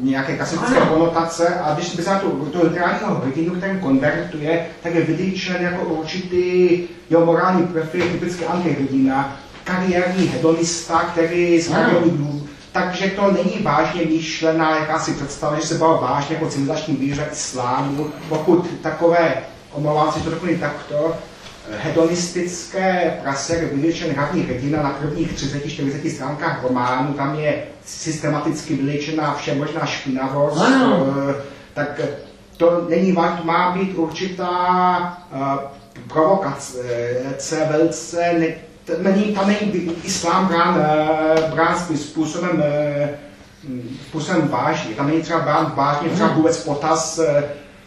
nějaké klasické konotace a když by se na tu, tu literárního hrdinu, který konvertuje, tak je vylíčen jako určitý jeho morální profil, typicky antihrdina, kariérní hedonista, který z důvodů takže to není vážně myšlená jakási představa, že se bavil vážně jako civilizační víře islámu, pokud takové, omlouvám se, že to doplní takto, hedonistické praser vyličen hlavní hrdina na prvních 30-40 stránkách románu, tam je systematicky vyličená všemožná špinavost, Ano. eh, tak to není má být určitá eh, provokace, velice ne, není, tam není islám brán, eh, brán způsobem, hm, způsobem vážně. Tam není třeba brán vážně třeba vůbec potaz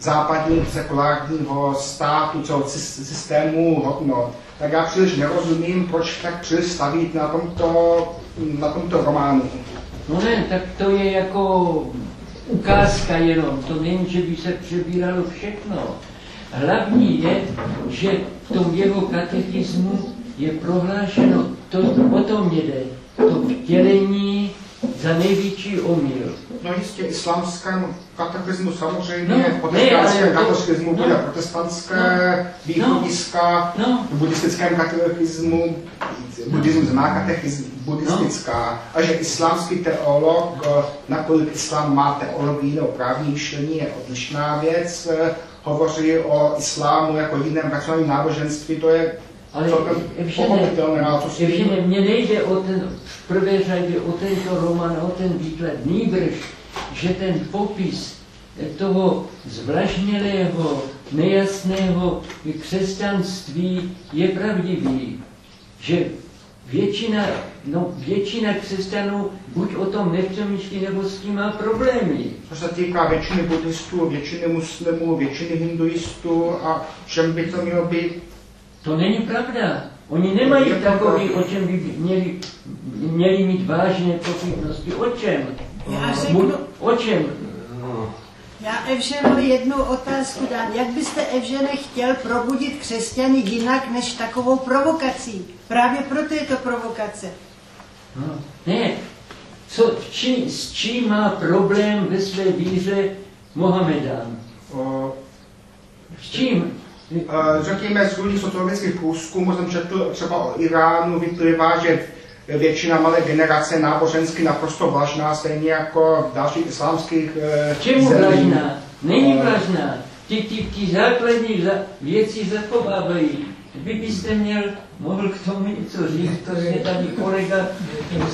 západního sekulárního státu, celého sy- systému hodnot. Tak já příliš nerozumím, proč tak příliš stavíte na tomto, na tomto románu. No ne, tak to je jako ukázka jenom, to není, že by se přebíralo všechno. Hlavní je, že v tom jeho katechismu je prohlášeno, to, o tom jde, to vtělení za největší omyl. No jistě, islámském katechismu samozřejmě, No, no, protestantském katechismu no. bude protestantské východiska, No. v buddhistickém katechismu, buddhismus má katechismus, buddhistická, a že islámský teolog, nakolik islám má teologii nebo právní myšlení, je odlišná věc, hovoří o islámu jako jiném racionálním náboženství, to je Ale tím? Evžene, mně nejde o ten, v prvé řadě o tento román, o ten výklad, nýbrž, že ten popis toho zvlažnělého, nejasného křesťanství je pravdivý. Že většina, no, většina křesťanů buď o tom nepřemýšlí, nebo s tím má problémy. Co se týká většiny buddhistů, většiny muslimů, většiny hinduistů a všem by to mělo být To není pravda. Oni nemají takový, pravda. o čem by měli, měli mít vážné pochybnosti. O čem? Já řeknu, o čem? já Evženo jednu otázku dám. Jak byste Evžene chtěl probudit křesťany jinak než takovou provokací? Právě proto je to provokace. No, ne. Co, či, s čím má problém ve své víře Mohamedán? o, S čím? Eh, Řekněme, z různých sociologických průzkumů jsem četl třeba o Iránu, vyplývá, že většina malé generace nábožensky naprosto vlažná, stejně jako v dalších islámských eh, Čemu zemích. vlažná? Není Eh, vlažná. Ty, ty, ty základní věci zachovávají. Vy byste měl, mohl k tomu něco říct, to je tady kolega,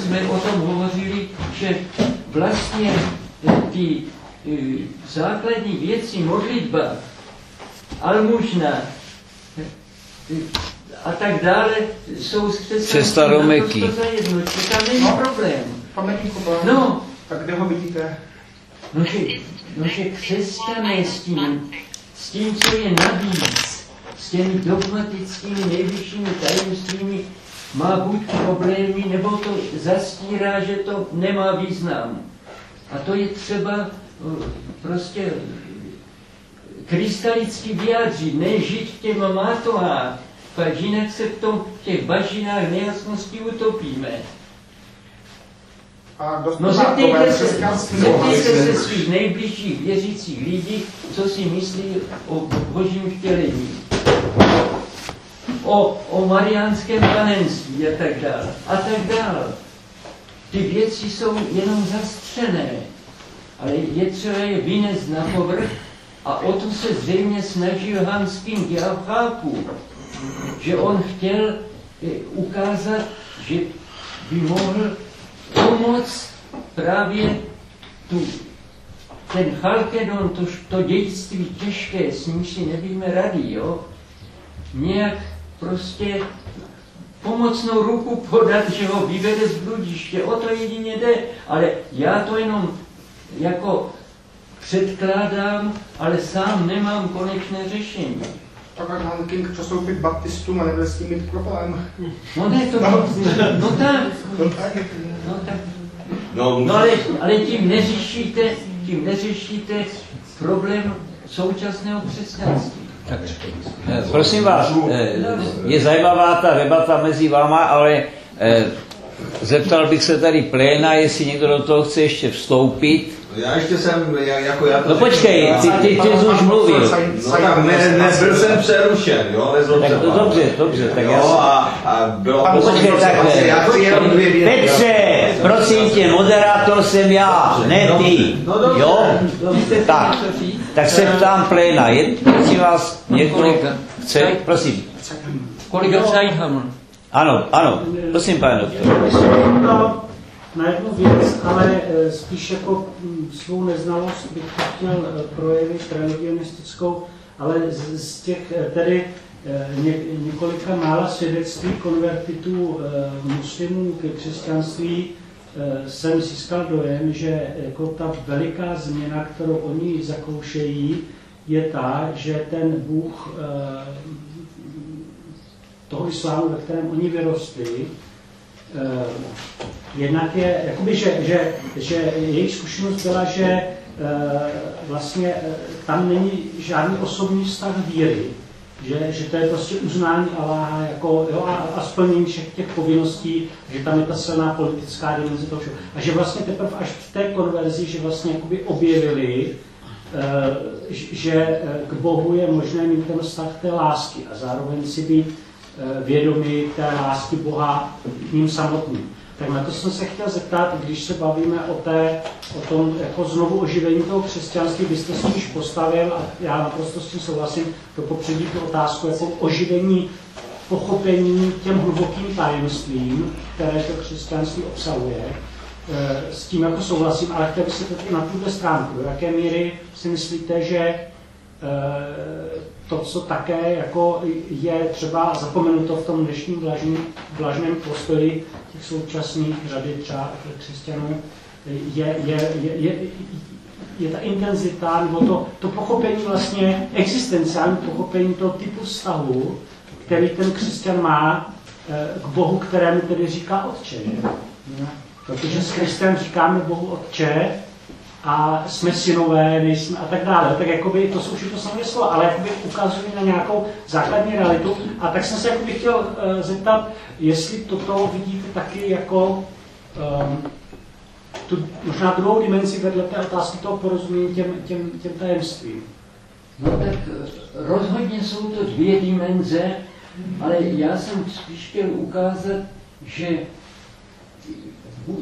jsme o tom hovořili, že vlastně eh, ty základní věci, modlitba, almužna a tak dále, jsou s křesťanstvím staromeky. naprosto zajedno, že tam není No. problém. Pamětníku. No, Tak kde ho vidíte? No že, no, že křesťané s tím, s tím, co je navíc, s těmi dogmatickými nejvyššími tajemstvími, má buď problémy, nebo to zastírá, že to nemá význam. A to je třeba eh, prostě krystalicky vyjádřit, ne žít v těm mátohách, pak jinak se v tom v těch bažinách nejasností utopíme. A dost No zeptejte se, zeptejte se svých nejbližších věřících lidí, co si myslí o božím vtělení. O, o mariánském panenství a tak dále. A tak dále. Ty věci jsou jenom zastřené, ale je třeba je vynést na povrch a o to se zřejmě snažil Hans King. Já chápu, že on chtěl eh, ukázat, že by mohl pomoct právě tu, ten Chalkedon, to, to dědictví těžké, s ním si nevíme rady, jo? Nějak prostě pomocnou ruku podat, že ho vyvede z bludiště. O to jedině jde, ale já to jenom jako předkládám, ale sám nemám konečné řešení. Tak ať Han King přestoupit baptistům a nebude s tím mít problém. No ne, to no tak, No tak je to. no tak. No, No ale, ale tím neřešíte, tím neřešíte problém současného křesťanství. Eh, Prosím vás, eh, je zajímavá ta debata mezi váma, ale eh, zeptal bych se tady pléna, jestli někdo do toho chce ještě vstoupit. Já ještě jsem, ja- jako já to No počkej, ty, ty, ty jsi už mluvil. No tak ne, ne, byl jsem přerušen, jo, nezlobte Tak to dobře, dobře, tak já Jo, si- a, a bylo No počkej, tak Asi já chci jenom dvě věci. Petře, prosím tě, moderátor jsem já, ne ty. No dobře. Jo? Tak, tak se ptám pléna. Je, prosím vás, někdo Kolega. chce? Prosím. Kolega Zeithammer. Ano, ano, prosím, pane doktor. Na jednu věc, ale eh, spíš jako hm, svou neznalost bych chtěl eh, projevit religionistickou, ale z, z těch eh, tedy ně, několika mála svědectví konvertitů muslimů ke křesťanství jsem získal dojem, že jako ta veliká změna, kterou oni zakoušejí, je ta, že ten Bůh toho islámu, ve kterém oni vyrostli, jednak je, jakoby, že, že, že jejich zkušenost byla, že eh, vlastně eh, tam není žádný osobní vztah víry, že, že to je prostě uznání Aláha jako, jo, a, a splnění všech těch povinností, že tam je ta silná politická dimenze toho všeho. A že vlastně teprve až v té konverzi, že vlastně jakoby objevili, eh, že eh, k Bohu je možné mít ten vztah té lásky a zároveň si být eh, vědomí té lásky Boha ním samotným. Tak na to jsem se chtěl zeptat, když se bavíme o, té, o tom jako znovu oživení toho křesťanství, byste si již postavil, a já naprosto s tím souhlasím, do popředí tu otázku jako oživení pochopení těm hlubokým tajemstvím, které to křesťanství obsahuje. Eh, S tím jako souhlasím, ale chtěl bych se to na tuhle stránku. Do jaké míry si myslíte, že eh, to, co také jako je třeba zapomenuto v tom dnešním vlažném, vlažném postoji těch současných řady třeba křesťanů, je, je, je, je, je ta intenzita, nebo to, to pochopení vlastně, existenciální pochopení toho typu vztahu, který ten křesťan má eh, k Bohu, kterému tedy říká Otče. že? Protože s Kristem říkáme Bohu Otče a jsme synové, nejsme a tak dále. Tak jakoby, to jsou všechno samé slova, ale jakoby ukazují na nějakou základní realitu. A tak jsem se jakoby chtěl uh, zeptat, jestli toto vidíte taky jako um, tu možná druhou dimenzi vedle té otázky toho porozumění těm, těm, těm tajemstvím. No tak eh, rozhodně jsou to dvě dimenze, ale já jsem spíš chtěl ukázat, že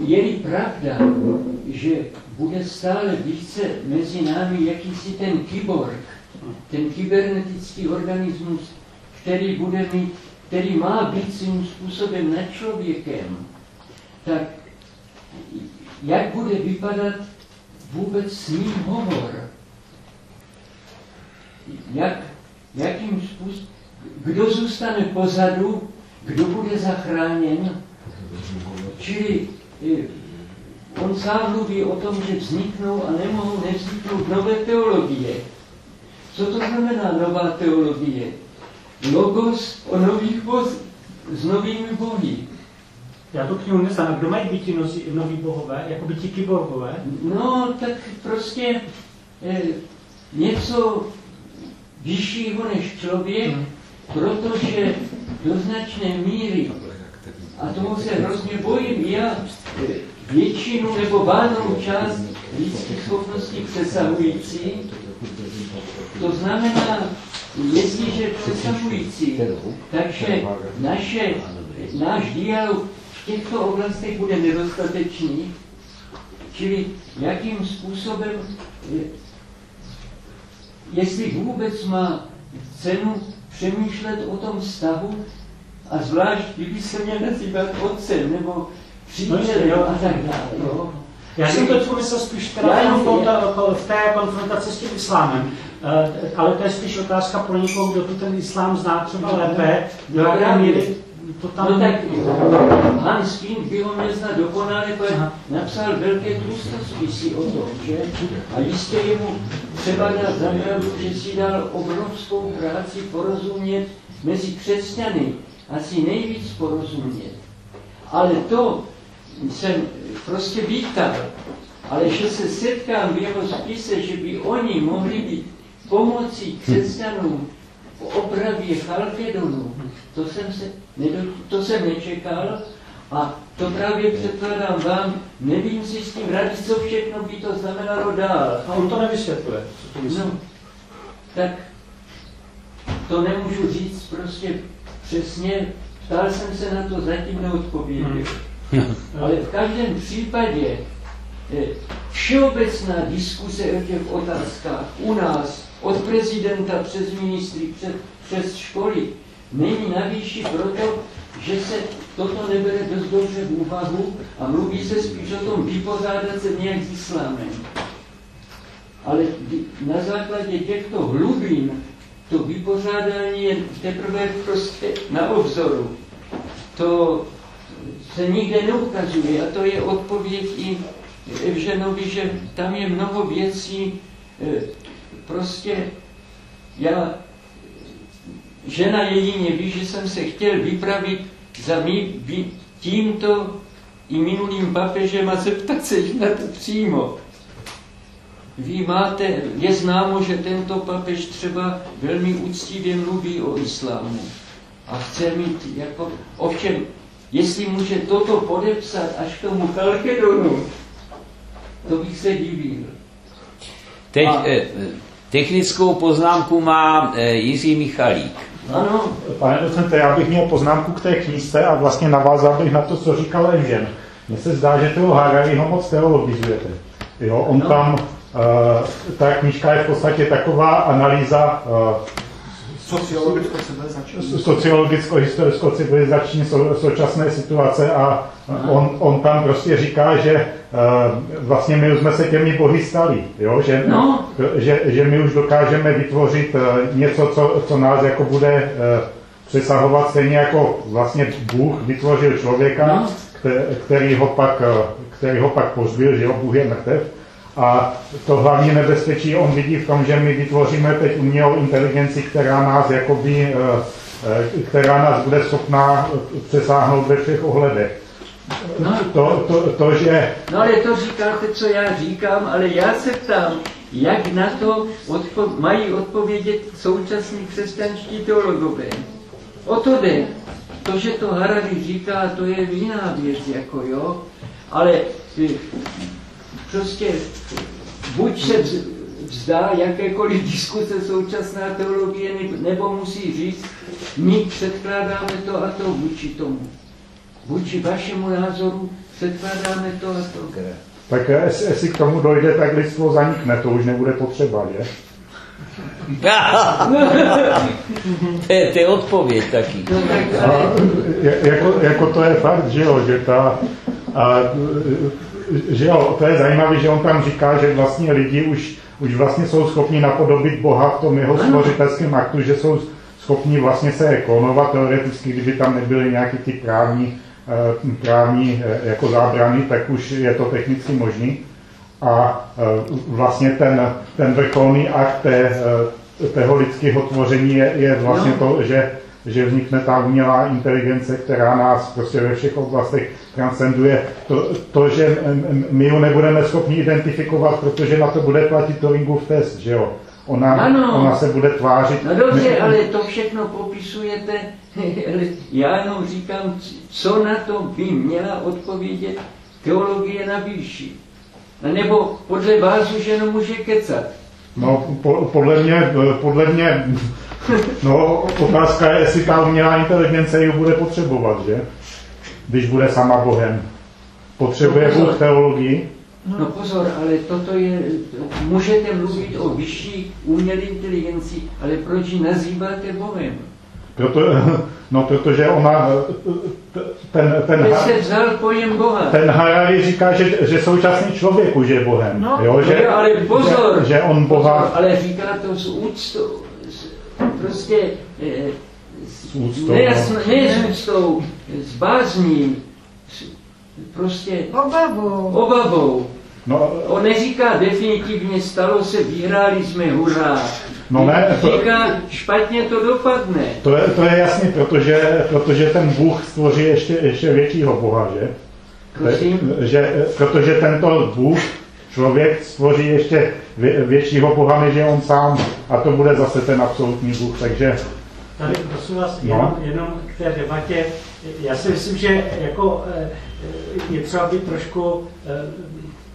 je-li pravda, že bude stále více mezi námi jakýsi ten kyborg, ten kybernetický organismus, který bude mít, který má být svým způsobem nad člověkem, tak jak bude vypadat vůbec s ním hovor? Jak, jakým způsobem, kdo zůstane pozadu, kdo bude zachráněn? Čili eh, on sám mluví o tom, že vzniknou a nemohou nevzniknout nové teologie. Co to znamená nová teologie? Logos o nových boh, s novými bohy. Já tu knihu neznám. Kdo mají být ti noví bohové? Jako by ti kyborgové? No, tak prostě eh, něco vyššího než člověk, protože do značné míry, a toho se hrozně bojím, já většinu nebo valnou část lidských schopností přesahující, to znamená, jestliže přesahující, takže naše, náš dialog v těchto oblastech bude nedostatečný, čili jakým způsobem, jestli vůbec má cenu přemýšlet o tom vztahu, a zvlášť, kdyby se měl nazývat otcem, nebo jo. a tak dále. Jo. Já jsem to myslel spíš teda Já v té konfrontaci s tím islámem. Eh, Ale to je spíš otázka pro někoho, kdo tu ten islám zná třeba lépe, do jaké míry to tam... No tak Hans Kind by ho měl znát dokonale, protože Aha. napsal velké tlustospisy o tom, že? A jistě jemu třeba dá zahradu, že si dal obrovskou práci porozumět mezi křesťany, asi nejvíc porozumět. Ale to jsem prostě vítal, ale že se setkám v jeho spise, že by oni mohli být pomocí křesťanům v opravě Chalkedonu, to jsem, se, nedo, to jsem nečekal a to právě předkládám vám, nevím si s tím rady, co všechno by to znamenalo dál. A on to nevysvětluje. co to No, tak to nemůžu říct prostě přesně, ptal jsem se na to, zatím neodpověděl. Ale v každém případě eh, všeobecná diskuse o těch otázkách u nás, od prezidenta přes ministry, přes, přes školy, není na výši proto, že se toto nebere dost dobře v úvahu a mluví se spíš o tom vypořádat se nějak s. Ale na základě těchto hlubin to vypořádání je teprve prostě na obzoru. To se nikde neukazuje a to je odpověď i Evženovi, že tam je mnoho věcí, eh, prostě já, žena jedině ví, že jsem se chtěl vypravit za mý, tímto i minulým papežem a zeptat se jich na to přímo. Vy máte, je známo, že tento papež třeba velmi úctivě mluví o islámu a chce mít jako, ovšem, jestli může toto podepsat až k tomu Chalkedonu, to bych se divil. Teď A- eh, technickou poznámku má eh, Jiří Michalík. Ano, Pane docente, já bych měl poznámku k té knížce a vlastně navázal bych na to, co říkal Evžen. Mně se zdá, že toho Harariho moc teologizujete. Jo, on No. tam, uh, ta knížka je v podstatě taková analýza uh. Sociologicko-historicko-civilizační sou- současné situace a on, on tam prostě říká, že uh, vlastně my už jsme se těmi bohy stali, jo? Že, No. že, že my už dokážeme vytvořit uh, něco, co, co nás jako bude uh, přesahovat stejně jako vlastně Bůh vytvořil člověka, No. kte- který ho pak, který ho pak pozbil, že jo, Bůh je mrtev. A to hlavní nebezpečí on vidí v tom, že my vytvoříme teď umělou inteligenci, která nás jakoby, eh, eh, která nás bude schopná přesáhnout ve všech ohledech. no, To, to, to že no ale to říkáte, co já říkám, ale já se ptám, jak na to odpo- mají odpovědět současní křesťanští teologové. O to jde. To, že to Harari říká, to je jiná věc, jako jo, ale eh, prostě buď se vz- vzdá jakékoliv diskuse současná teologie, ne- nebo musí říct, my předkládáme to a to vůči tomu. Vůči vašemu názoru předkládáme to a to. Tak jestli, jestli k tomu dojde, tak lidstvo zanikne, to už nebude potřeba, že? to, je, to je odpověď taky. A, jako, jako to je fakt, že jo, že ta, a, že jo, to je zajímavé, že on tam říká, že vlastně lidi už, už vlastně jsou schopni napodobit Boha v tom jeho stvořitelském aktu, že jsou schopni vlastně se klonovat teoreticky, kdyby tam nebyly nějaký ty právní, eh, právní eh, jako zábrany, tak už je to technicky možný. A eh, vlastně ten, ten vrcholný akt té, tého lidského tvoření je, je vlastně no. to, že, že vznikne ta umělá inteligence, která nás prostě ve všech oblastech transcenduje. To, to, že my ho nebudeme schopni identifikovat, protože na to bude platit Turingův test, že jo? Ona, ano. ona se bude tvářit. No dobře, my... ale to všechno popisujete. Já jenom říkám, co na to by měla odpovědět teologie na výši. Nebo podle vás už jenom může kecat. No, po, podle mě, podle mě, no, otázka je, jestli ta umělá inteligence ji bude potřebovat, že? Když bude sama Bohem. Potřebuje no, Bůh teologii? No pozor, ale toto je, můžete mluvit o vyšší umělé inteligenci, ale proč ji nazýváte Bohem? Proto, no, protože ona, ten, ten, se vzal pojem Boha? Ten Harari říká, že, že současný člověk už je Bohem. No, jo, že, jo, ale pozor, že, že on Boha... Pozor, ale říká to s úctou, prostě eh, s úctou, ne, no. ne s úctou, s bázní, prostě obavou. obavou. No, On neříká definitivně, stalo se, vyhráli jsme, hurá. No ne, to, říká, špatně to dopadne. To je, to je jasný, protože, protože ten Bůh stvoří ještě, ještě většího Boha, že? Prosím? Že, protože tento Bůh, člověk, stvoří ještě vě, většího Boha, než je on sám. A to bude zase ten absolutní Bůh, takže... Tady prosím vás, no. jenom, jenom k té debatě. Já si myslím, že jako eh, je třeba být trošku eh,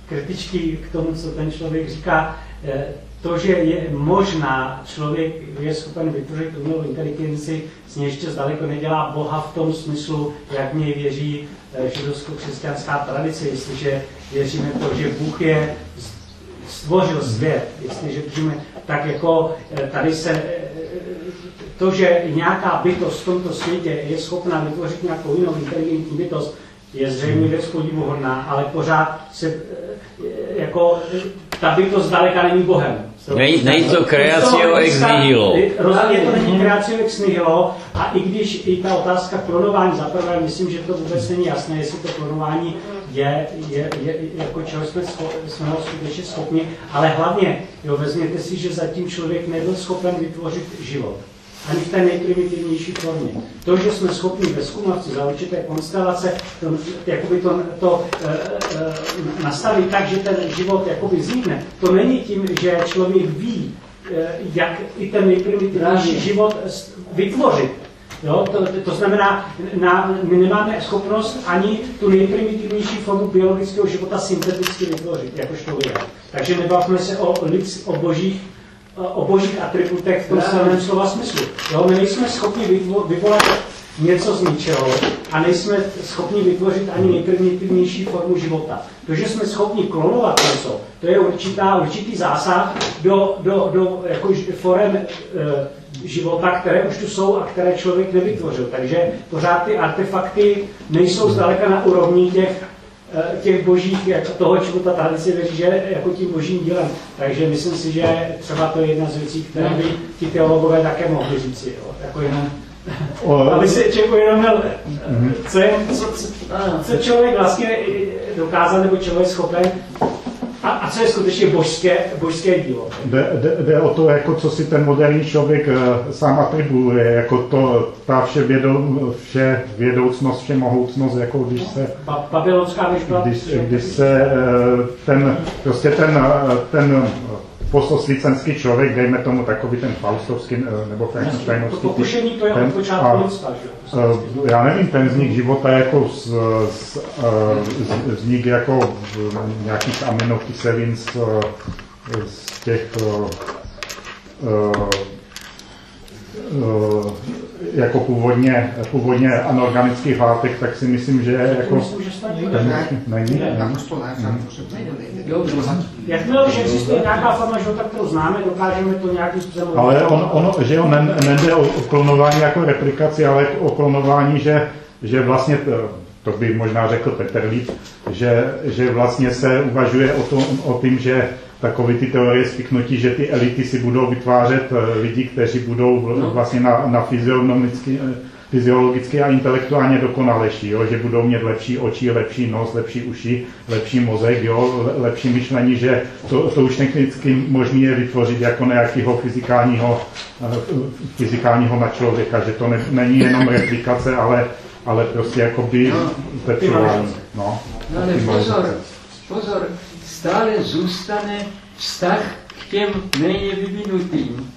kritičtí k tomu, co ten člověk říká. Eh, to, že je možná člověk je schopen vytvořit umělou inteligenci, z něj ještě zdaleko nedělá Boha v tom smyslu, jak mě věří eh, židovsko-křesťanská tradice. Jestliže věříme to, že Bůh je stvořil svět, jestliže držíme, tak jako eh, tady se to, že nějaká bytost v tomto světě je schopná vytvořit nějakou jinou inteligentní bytost, je zřejmě věc podivuhodná, ale pořád se jako ta bytost zdaleka není Bohem. Nej, není to kreacio ex nihilo. Rozhodně to není kreacio ex nihilo. A i když i ta otázka klonování, zaprvé myslím, že to vůbec není jasné, jestli to klonování je, je, je jako čeho jsme, jsme ho skutečně schopni, ale hlavně, jo, vezměte si, že zatím člověk nebyl schopen vytvořit život ani v té nejprimitivnější formě. To, že jsme schopni ve zkumavci za určité konstelace to, jakoby to, to e, e, nastavit tak, že ten život jakoby vznikne, to není tím, že člověk ví, e, jak i ten nejprimitivnější život vytvořit. Jo, to, to znamená, na, my nemáme schopnost ani tu nejprimitivnější formu biologického života synteticky vytvořit, jakožto lidé. Takže nebavme se o, lids, o božích o božích atributech v tom silném slova smyslu. Jo, my nejsme schopni vyvolat něco z ničeho a nejsme schopni vytvořit ani nejprimitivnější formu života. To, že jsme schopni klonovat něco, to je určitá, určitý zásah do, do, do jako forem e, života, které už tu jsou a které člověk nevytvořil. Takže pořád ty artefakty nejsou zdaleka na úrovni těch těch božích, jak toho, čemu ta tradice věří, že jako tím božím dílem. Takže myslím si, že třeba to je jedna z věcí, které by ti teologové také mohli říci. Jo? Jako jenom, aby si člověk uvědomil, mhm. co, je, co, co, co člověk vlastně dokázal, nebo člověk schopen a, a co je skutečně božské, božské dílo? Jde, jde, jde o to, jako co si ten moderní člověk uh, sám atribuje, jako to, ta vše, vědou, vše vědoucnost, vše mohoucnost, jako když se... Ba, babylonská když, když se uh, ten, prostě ten, uh, ten pososvícenský člověk, dejme tomu takový ten Faustovský nebo Frankensteinovský. To pokušení to je ten, od počátku lidstva, že? Já nevím, ten vznik života jako z, z, z, vznik jako nějakých aminokyselin z, z těch eh, jako původně, původně anorganických látek, tak si myslím, že jako... Myslím, že bude. Není. Naprosto ne, naprosto Dobře. Jakmile už existuje nějaká forma života, kterou známe, dokážeme to nějakým způsobem... Ale on, ono, že jo, ne- nejde o o klonování jako replikaci, ale o klonování, že, že vlastně, to, to by možná řekl Petr líp, že, že vlastně se uvažuje o tom, o tím, že takové ty teorie spiknutí, že ty elity si budou vytvářet eh, lidi, kteří budou vl- vlastně na, na fyziognomicky, eh, fyziologicky a intelektuálně dokonalejší, jo? že budou mít lepší oči, lepší nos, lepší uši, lepší mozek, jo? le- lepší myšlení, že to, to už technicky možné je vytvořit jako nějakého fyzikálního, eh, fyzikálního na člověka, že to ne, není jenom replikace, ale, ale prostě jakoby zlepšování. No, No ale pozor, pozor, stále zůstane vztah k těm méně vyvinutým.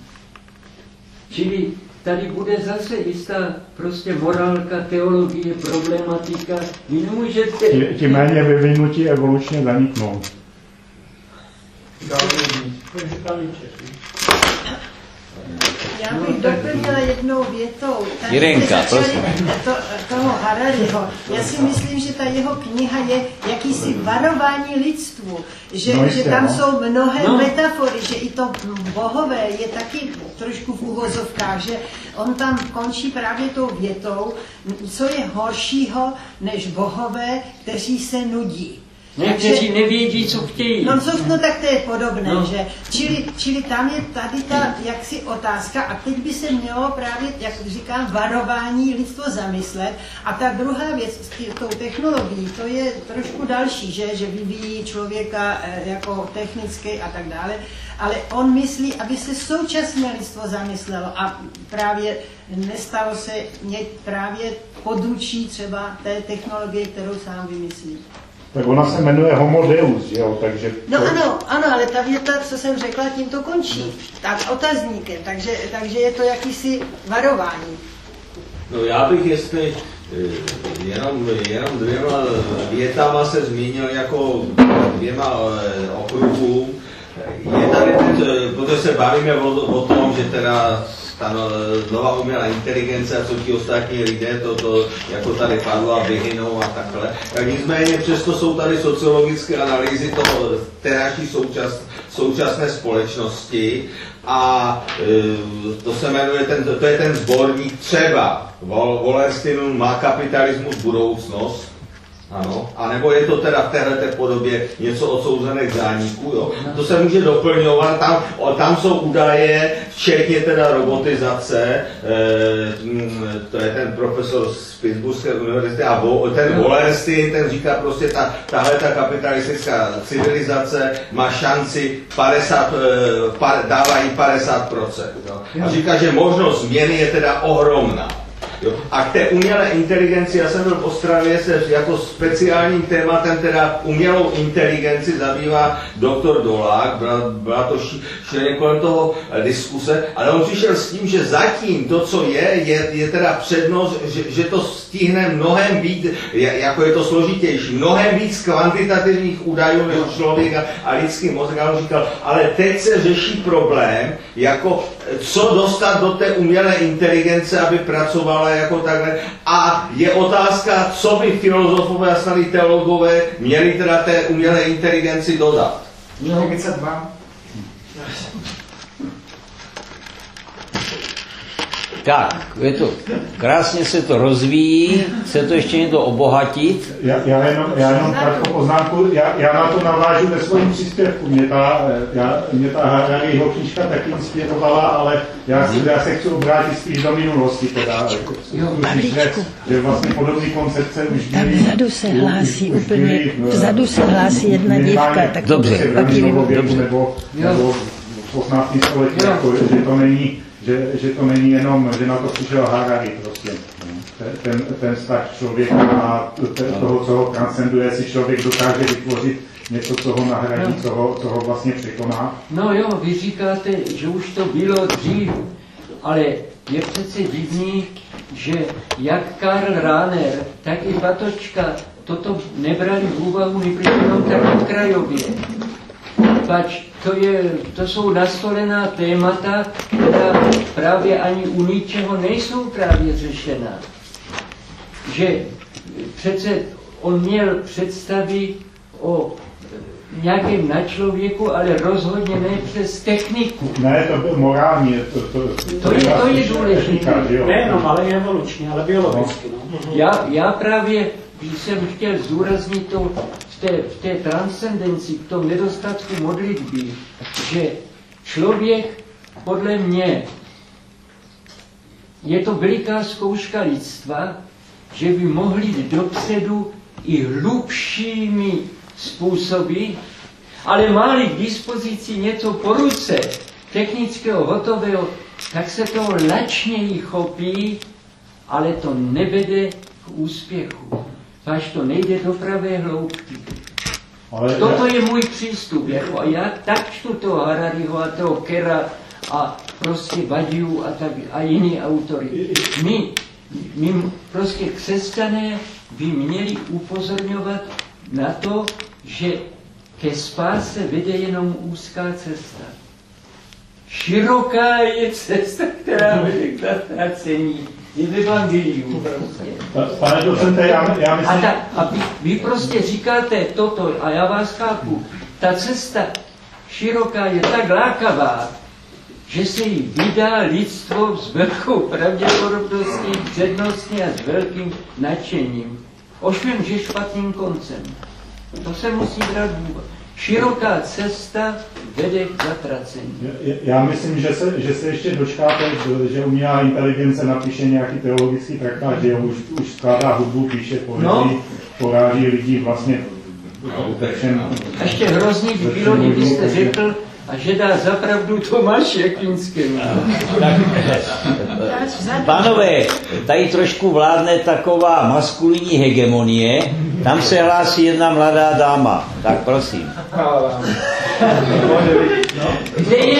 Čili tady bude zase jistá prostě morálka, teologie, problematika. Vy nemůžete... Ti, ti méně vyvinutí evolučně zaniknou. Nietzsche. Já bych doplnila jednou větou. Tady Jirenka, prosím. To, toho Harariho. Já si myslím, že ta jeho kniha je jakýsi varování lidstvu. Že, No že jistě, tam no. jsou mnohé No. metafory, že i to bohové je taky trošku v úvozovkách, že on tam končí právě tou větou, co je horšího než bohové, kteří se nudí. Někteří nevědí, co chtějí. No, co, no tak to je podobné, No. že? Čili, čili tam je tady ta jaksi otázka a teď by se mělo právě, jak říkám, varování lidstvo zamyslet. A ta druhá věc s tí- tou technologií, to je trošku další, že, že vyvíjí člověka eh, jako technicky a tak dále, ale on myslí, aby se současné lidstvo zamyslelo a právě nestalo se ně, právě područí třeba té technologie, kterou sám vymyslí. Tak ona se jmenuje Homo Deus, že jo, takže... No to- ano, ano, ale ta věta, co jsem řekla, tím to končí. Tak otazníkem, takže, takže je to jakýsi varování. No já bych jestli eh, jenom, jenom dvěma větama se zmínil jako dvěma eh, okruhům. Je tady eh, protože se bavíme o, o tom, že teda ta no- nová umělá inteligence a co ti ostatní lidé, to, to jako tady padlo a vyhynou a takhle. Tak nicméně přesto jsou tady sociologické analýzy toho, naší součas, současné společnosti a e, to se jmenuje, ten, to je ten sborník třeba, Wallersteinův má kapitalismus budoucnost, ano, a nebo je to teda v této podobě něco odsouzené k zániku, jo. To se může doplňovat, tam, o, tam jsou údaje, včetně teda robotizace, e, to je ten profesor z Pittsburghské univerzity a Wo- ten Wallerstein, ten říká prostě, ta, tahle ta kapitalistická civilizace má šanci 50, e, pa, dávají 50%. Jo. A říká, že možnost změny je teda ohromná. Jo. A k té umělé inteligenci, já jsem byl v Ostravě se jako speciálním tématem, teda umělou inteligenci zabývá doktor Dolák, byla, byla to šíleně kolem toho eh, diskuse, ale on přišel s tím, že zatím to, co je, je, je teda přednost, že, že to stihne mnohem víc, jako je to složitější, mnohem víc kvantitativních údajů než člověk a, lidský mozek. A on říkal, ale teď se řeší problém, jako co dostat do té umělé inteligence, aby pracovala jako takhle. A je otázka, co by filozofové a snad i teologové měli teda té umělé inteligenci dodat. 42. Tak, je to, krásně se to rozvíjí, chce to ještě někdo obohatit. Já, já jenom, já jenom krátkou poznámku, já, já na to navážu ve svém příspěvku. Mě ta, já, mě ta Harariho knížka taky inspirovala, ale já, si, já se chci obrátit spíš do minulosti. Teda, Když že, že vlastně podobné koncepce už Tam byly- vzadu se už- hlásí už úplně, byly, eh, vzadu se hlásí jedna dívka, tak Dobře. prostě v papíry dobře. nebo, Jo. nebo v 15. století, Jo. jako, že to není, že, že to není jenom, že na to přišel Harari prostě. Ten, ten vztah člověka a toho, co ho transcenduje, si člověk dokáže vytvořit něco, co ho nahradí, co ho, co ho vlastně překoná. No jo, vy říkáte, že už to bylo dřív, ale je přece divný, že jak Karl Rahner, tak i Batočka toto nebrali v úvahu nejprve jenom tak okrajově. Pač to, je, to jsou nastolená témata, která právě ani u ničeho nejsou právě řešena. Že přece on měl představy o nějakém na člověku, ale rozhodně ne přes techniku. Ne, to byl morální. To, to, To je- to je důležité. Nejenom, ale i evolučně, ale biologicky. No. Já, já právě když jsem chtěl zdůraznit to v té, v té transcendenci, v tom nedostatku modlitby, že člověk podle mě je to veliká zkouška lidstva, že by mohli jít dopředu i hlubšími způsoby, ale má-li k dispozici něco po ruce, technického, hotového, tak se toho lačněji chopí, ale to nevede k úspěchu. Až to nejde do pravé hloubky. Ale Toto je můj přístup. Jako, a já tak čtu toho Harariho a toho Kera a prostě Badiu a, tak, a jiný autory. My, my prostě křesťané by měli upozorňovat na to, že ke spáse vede jenom úzká cesta. Široká je cesta, která vede k zatracení. Je v Evangeliu. Pane docente, já, já A, myslím, ta, a vy, vy prostě říkáte toto, a já vás chápu, ta cesta široká je tak lákavá, že se jí vydá lidstvo s velkou pravděpodobností, přednostně a s velkým nadšením. Ovšem, že špatným koncem. To se musí brát v. Široká cesta vede k zatracení. já- já myslím, že se, že se ještě dočkáte, že umělá inteligence napíše nějaký teologický traktát, že už, už skládá hudbu, píše poezii, No. poráží lidi vlastně. A ještě hrozný by bylo, kdybyste řekl, a že dá zapravdu Tomáši Jaklinskému. Pánové, tady trošku vládne taková maskulinní hegemonie. Tam se hlásí jedna mladá dáma. Tak prosím. Kde je?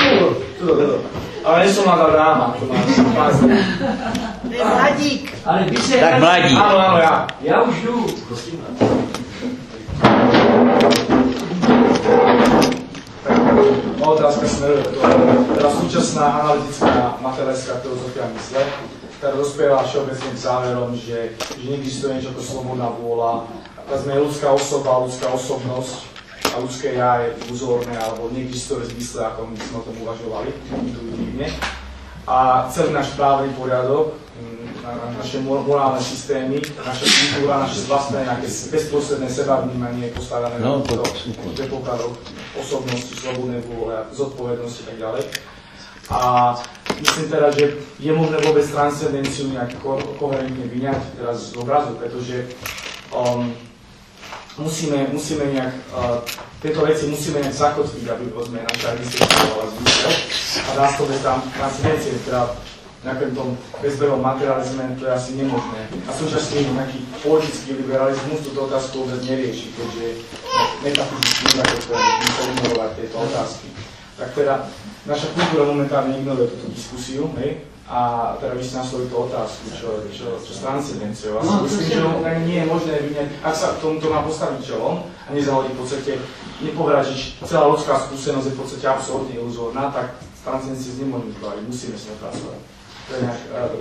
Ale nie som mladá dáma, to má, má To je mladík. Ale vy se... Tak mladí. Áno, áno, ja. Já už jdu. Moja otázka smeruje do toho. Teda súčasná analytická materiálska filozofia mysle, ktorá dospieva všeobecne k záverom, že, že neexistuje niečo ako slobodná vôľa. Povedzme, ľudská osoba, ľudská osobnosť a ľudské ja je iluzórne alebo neexistuje zmysle, ako my sme o tom uvažovali intuitívne. A celý náš právny poriadok, na, na naše mor- morálne systémy, naša kultúra, naše vlastné nejaké bezprostredné sebavnímanie je postavené No, na to to, predpokladoch osobnosti, slobodnej vôle, zodpovednosti a tak ďalej. A myslím teda, že je možné vôbec transcendenciu nejak ko- koherentne vyňať teraz z obrazu, pretože um, musíme, musíme nejak, uh, tieto veci musíme nejak zakotviť, aby povedzme naša existenciovala zmysel. A dá sa to bez tam transcendencie, teda nejakém tom bezbehovom materializme to je asi nemožné. A súčasne nejaký politický liberalizmus túto otázku vôbec nerieši, keďže metafyzicky nezakotvený, musí ignorovať tieto otázky. Tak teda naša kultúra momentálne ignoruje túto diskusiu, hej? A teda vy ste nastavili tú otázku, čo, čo, čo s transcendenciou. Ja si No, to myslím, že nie je možné vyňať, ak sa tomuto má postaviť čelom a nezahodiť v podstate, nepovedať, že celá ľudská skúsenosť je v podstate absolútne iluzórna, tak nemôžeme vybaviť, musíme s ňou pracovať.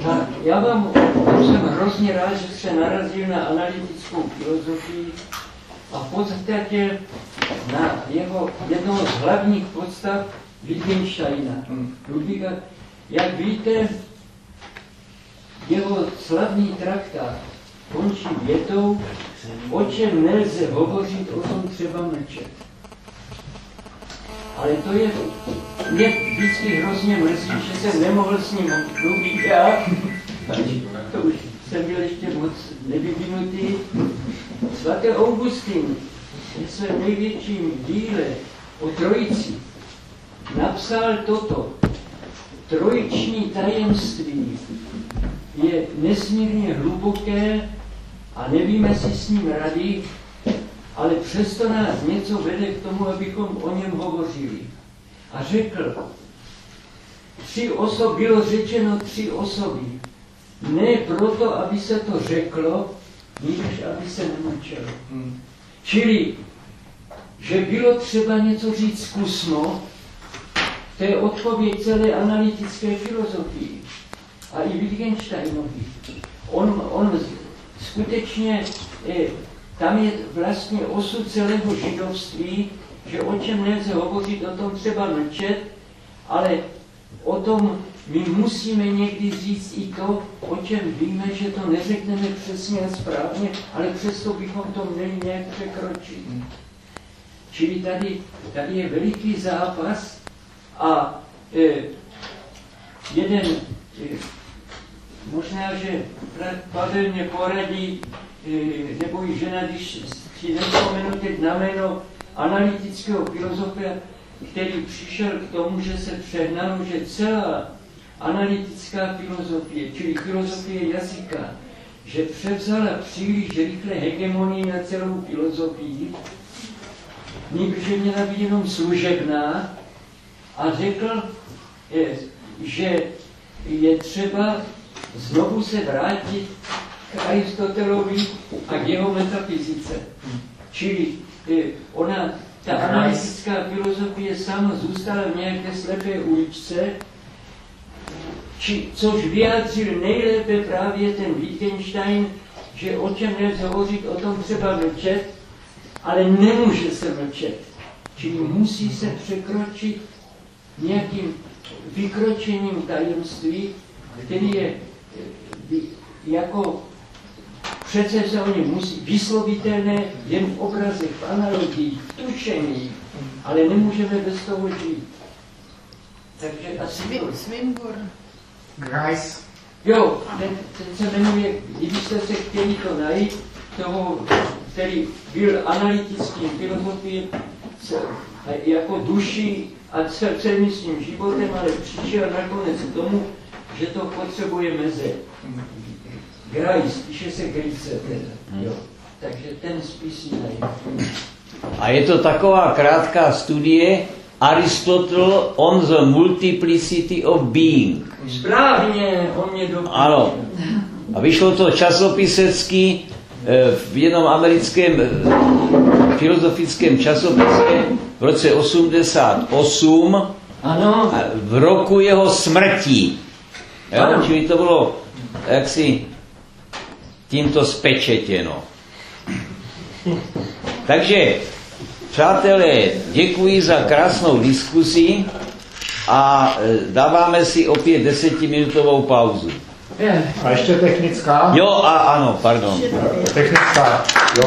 A já vám jsem hrozně rád, že se narazil na analytickou filozofii a v podstatě na jeho jednoho z hlavních podstav Wittgensteina. Hmm. Ludvíka, jak víte, jeho slavný traktát končí větou, o čem nelze hovořit, o tom třeba mlčet. Ale to je, mě vždycky hrozně mrzí, že jsem nemohl s ním mluvit já, to už jsem byl ještě moc nevyvinutý. Svatý Augustin ve svém největším díle o trojici napsal toto. Trojiční tajemství je nesmírně hluboké a nevíme si s ním rady, ale přesto nás něco vede k tomu, abychom o něm hovořili. A řekl, tři osoby, bylo řečeno tři osoby. Ne proto, aby se to řeklo, níž aby se nemlčelo. hm, Čili, že bylo třeba něco říct zkusno, To je odpověď celé analytické filozofii. A i Wittgensteinovi. On, on skutečně, eh, tam je vlastně osud celého židovství, že o čem nelze hovořit, o tom třeba mlčet, ale o tom my musíme někdy říct i to, o čem víme, že to neřekneme přesně a správně, ale přesto bychom to měli nějak překročit. Čili tady, tady je veliký zápas a e, jeden, e, možná, že Pavel mě poradí, nebo i žena, když si nevzpomenu teď na jméno analytického filozofa, který přišel k tomu, že se přehnalo, že celá analytická filozofie, čili filozofie jazyka, že převzala příliš rychle hegemonii na celou filozofii, že měla být jenom služebná a řekl, že je třeba znovu se vrátit k Aristotelovi a k jeho metafyzice. Čili ona, ta analytická filozofie sama zůstala v nějaké slepé uličce, či, což vyjádřil nejlépe právě ten Wittgenstein, že o čem nelze hovořit, o tom třeba mlčet, ale nemůže se mlčet. Čili musí se překročit nějakým vykročením tajemství, který je eh, jako přece se oni musí vyslovitelné jen v obrazech, v analogii, v tušení, ale nemůžeme bez toho žít. Takže asi Swinburne. Grice. Jo, ten, ten se jmenuje, kdybyste se chtěli to najít, toho, který byl analytickým filozofiem jako duší a celým svým životem, ale přišel nakonec k tomu, že to potřebuje meze. Grajs, píše se Grice teda, jo. Takže ten spis. A je to taková krátká studie Aristotle on the multiplicity of being. Správně, on mě doplnil. Ano. A vyšlo to časopisecky eh, v jednom americkém eh, filozofickém časopise v roce 88 ano. v roku jeho smrti. Jo? Čili to bylo jaksi tímto spečetěno. Takže, přátelé, děkuji za krásnou diskusi a e, dáváme si opět desetiminutovou pauzu. A ještě technická? Jo, a ano, pardon. Technická, jo.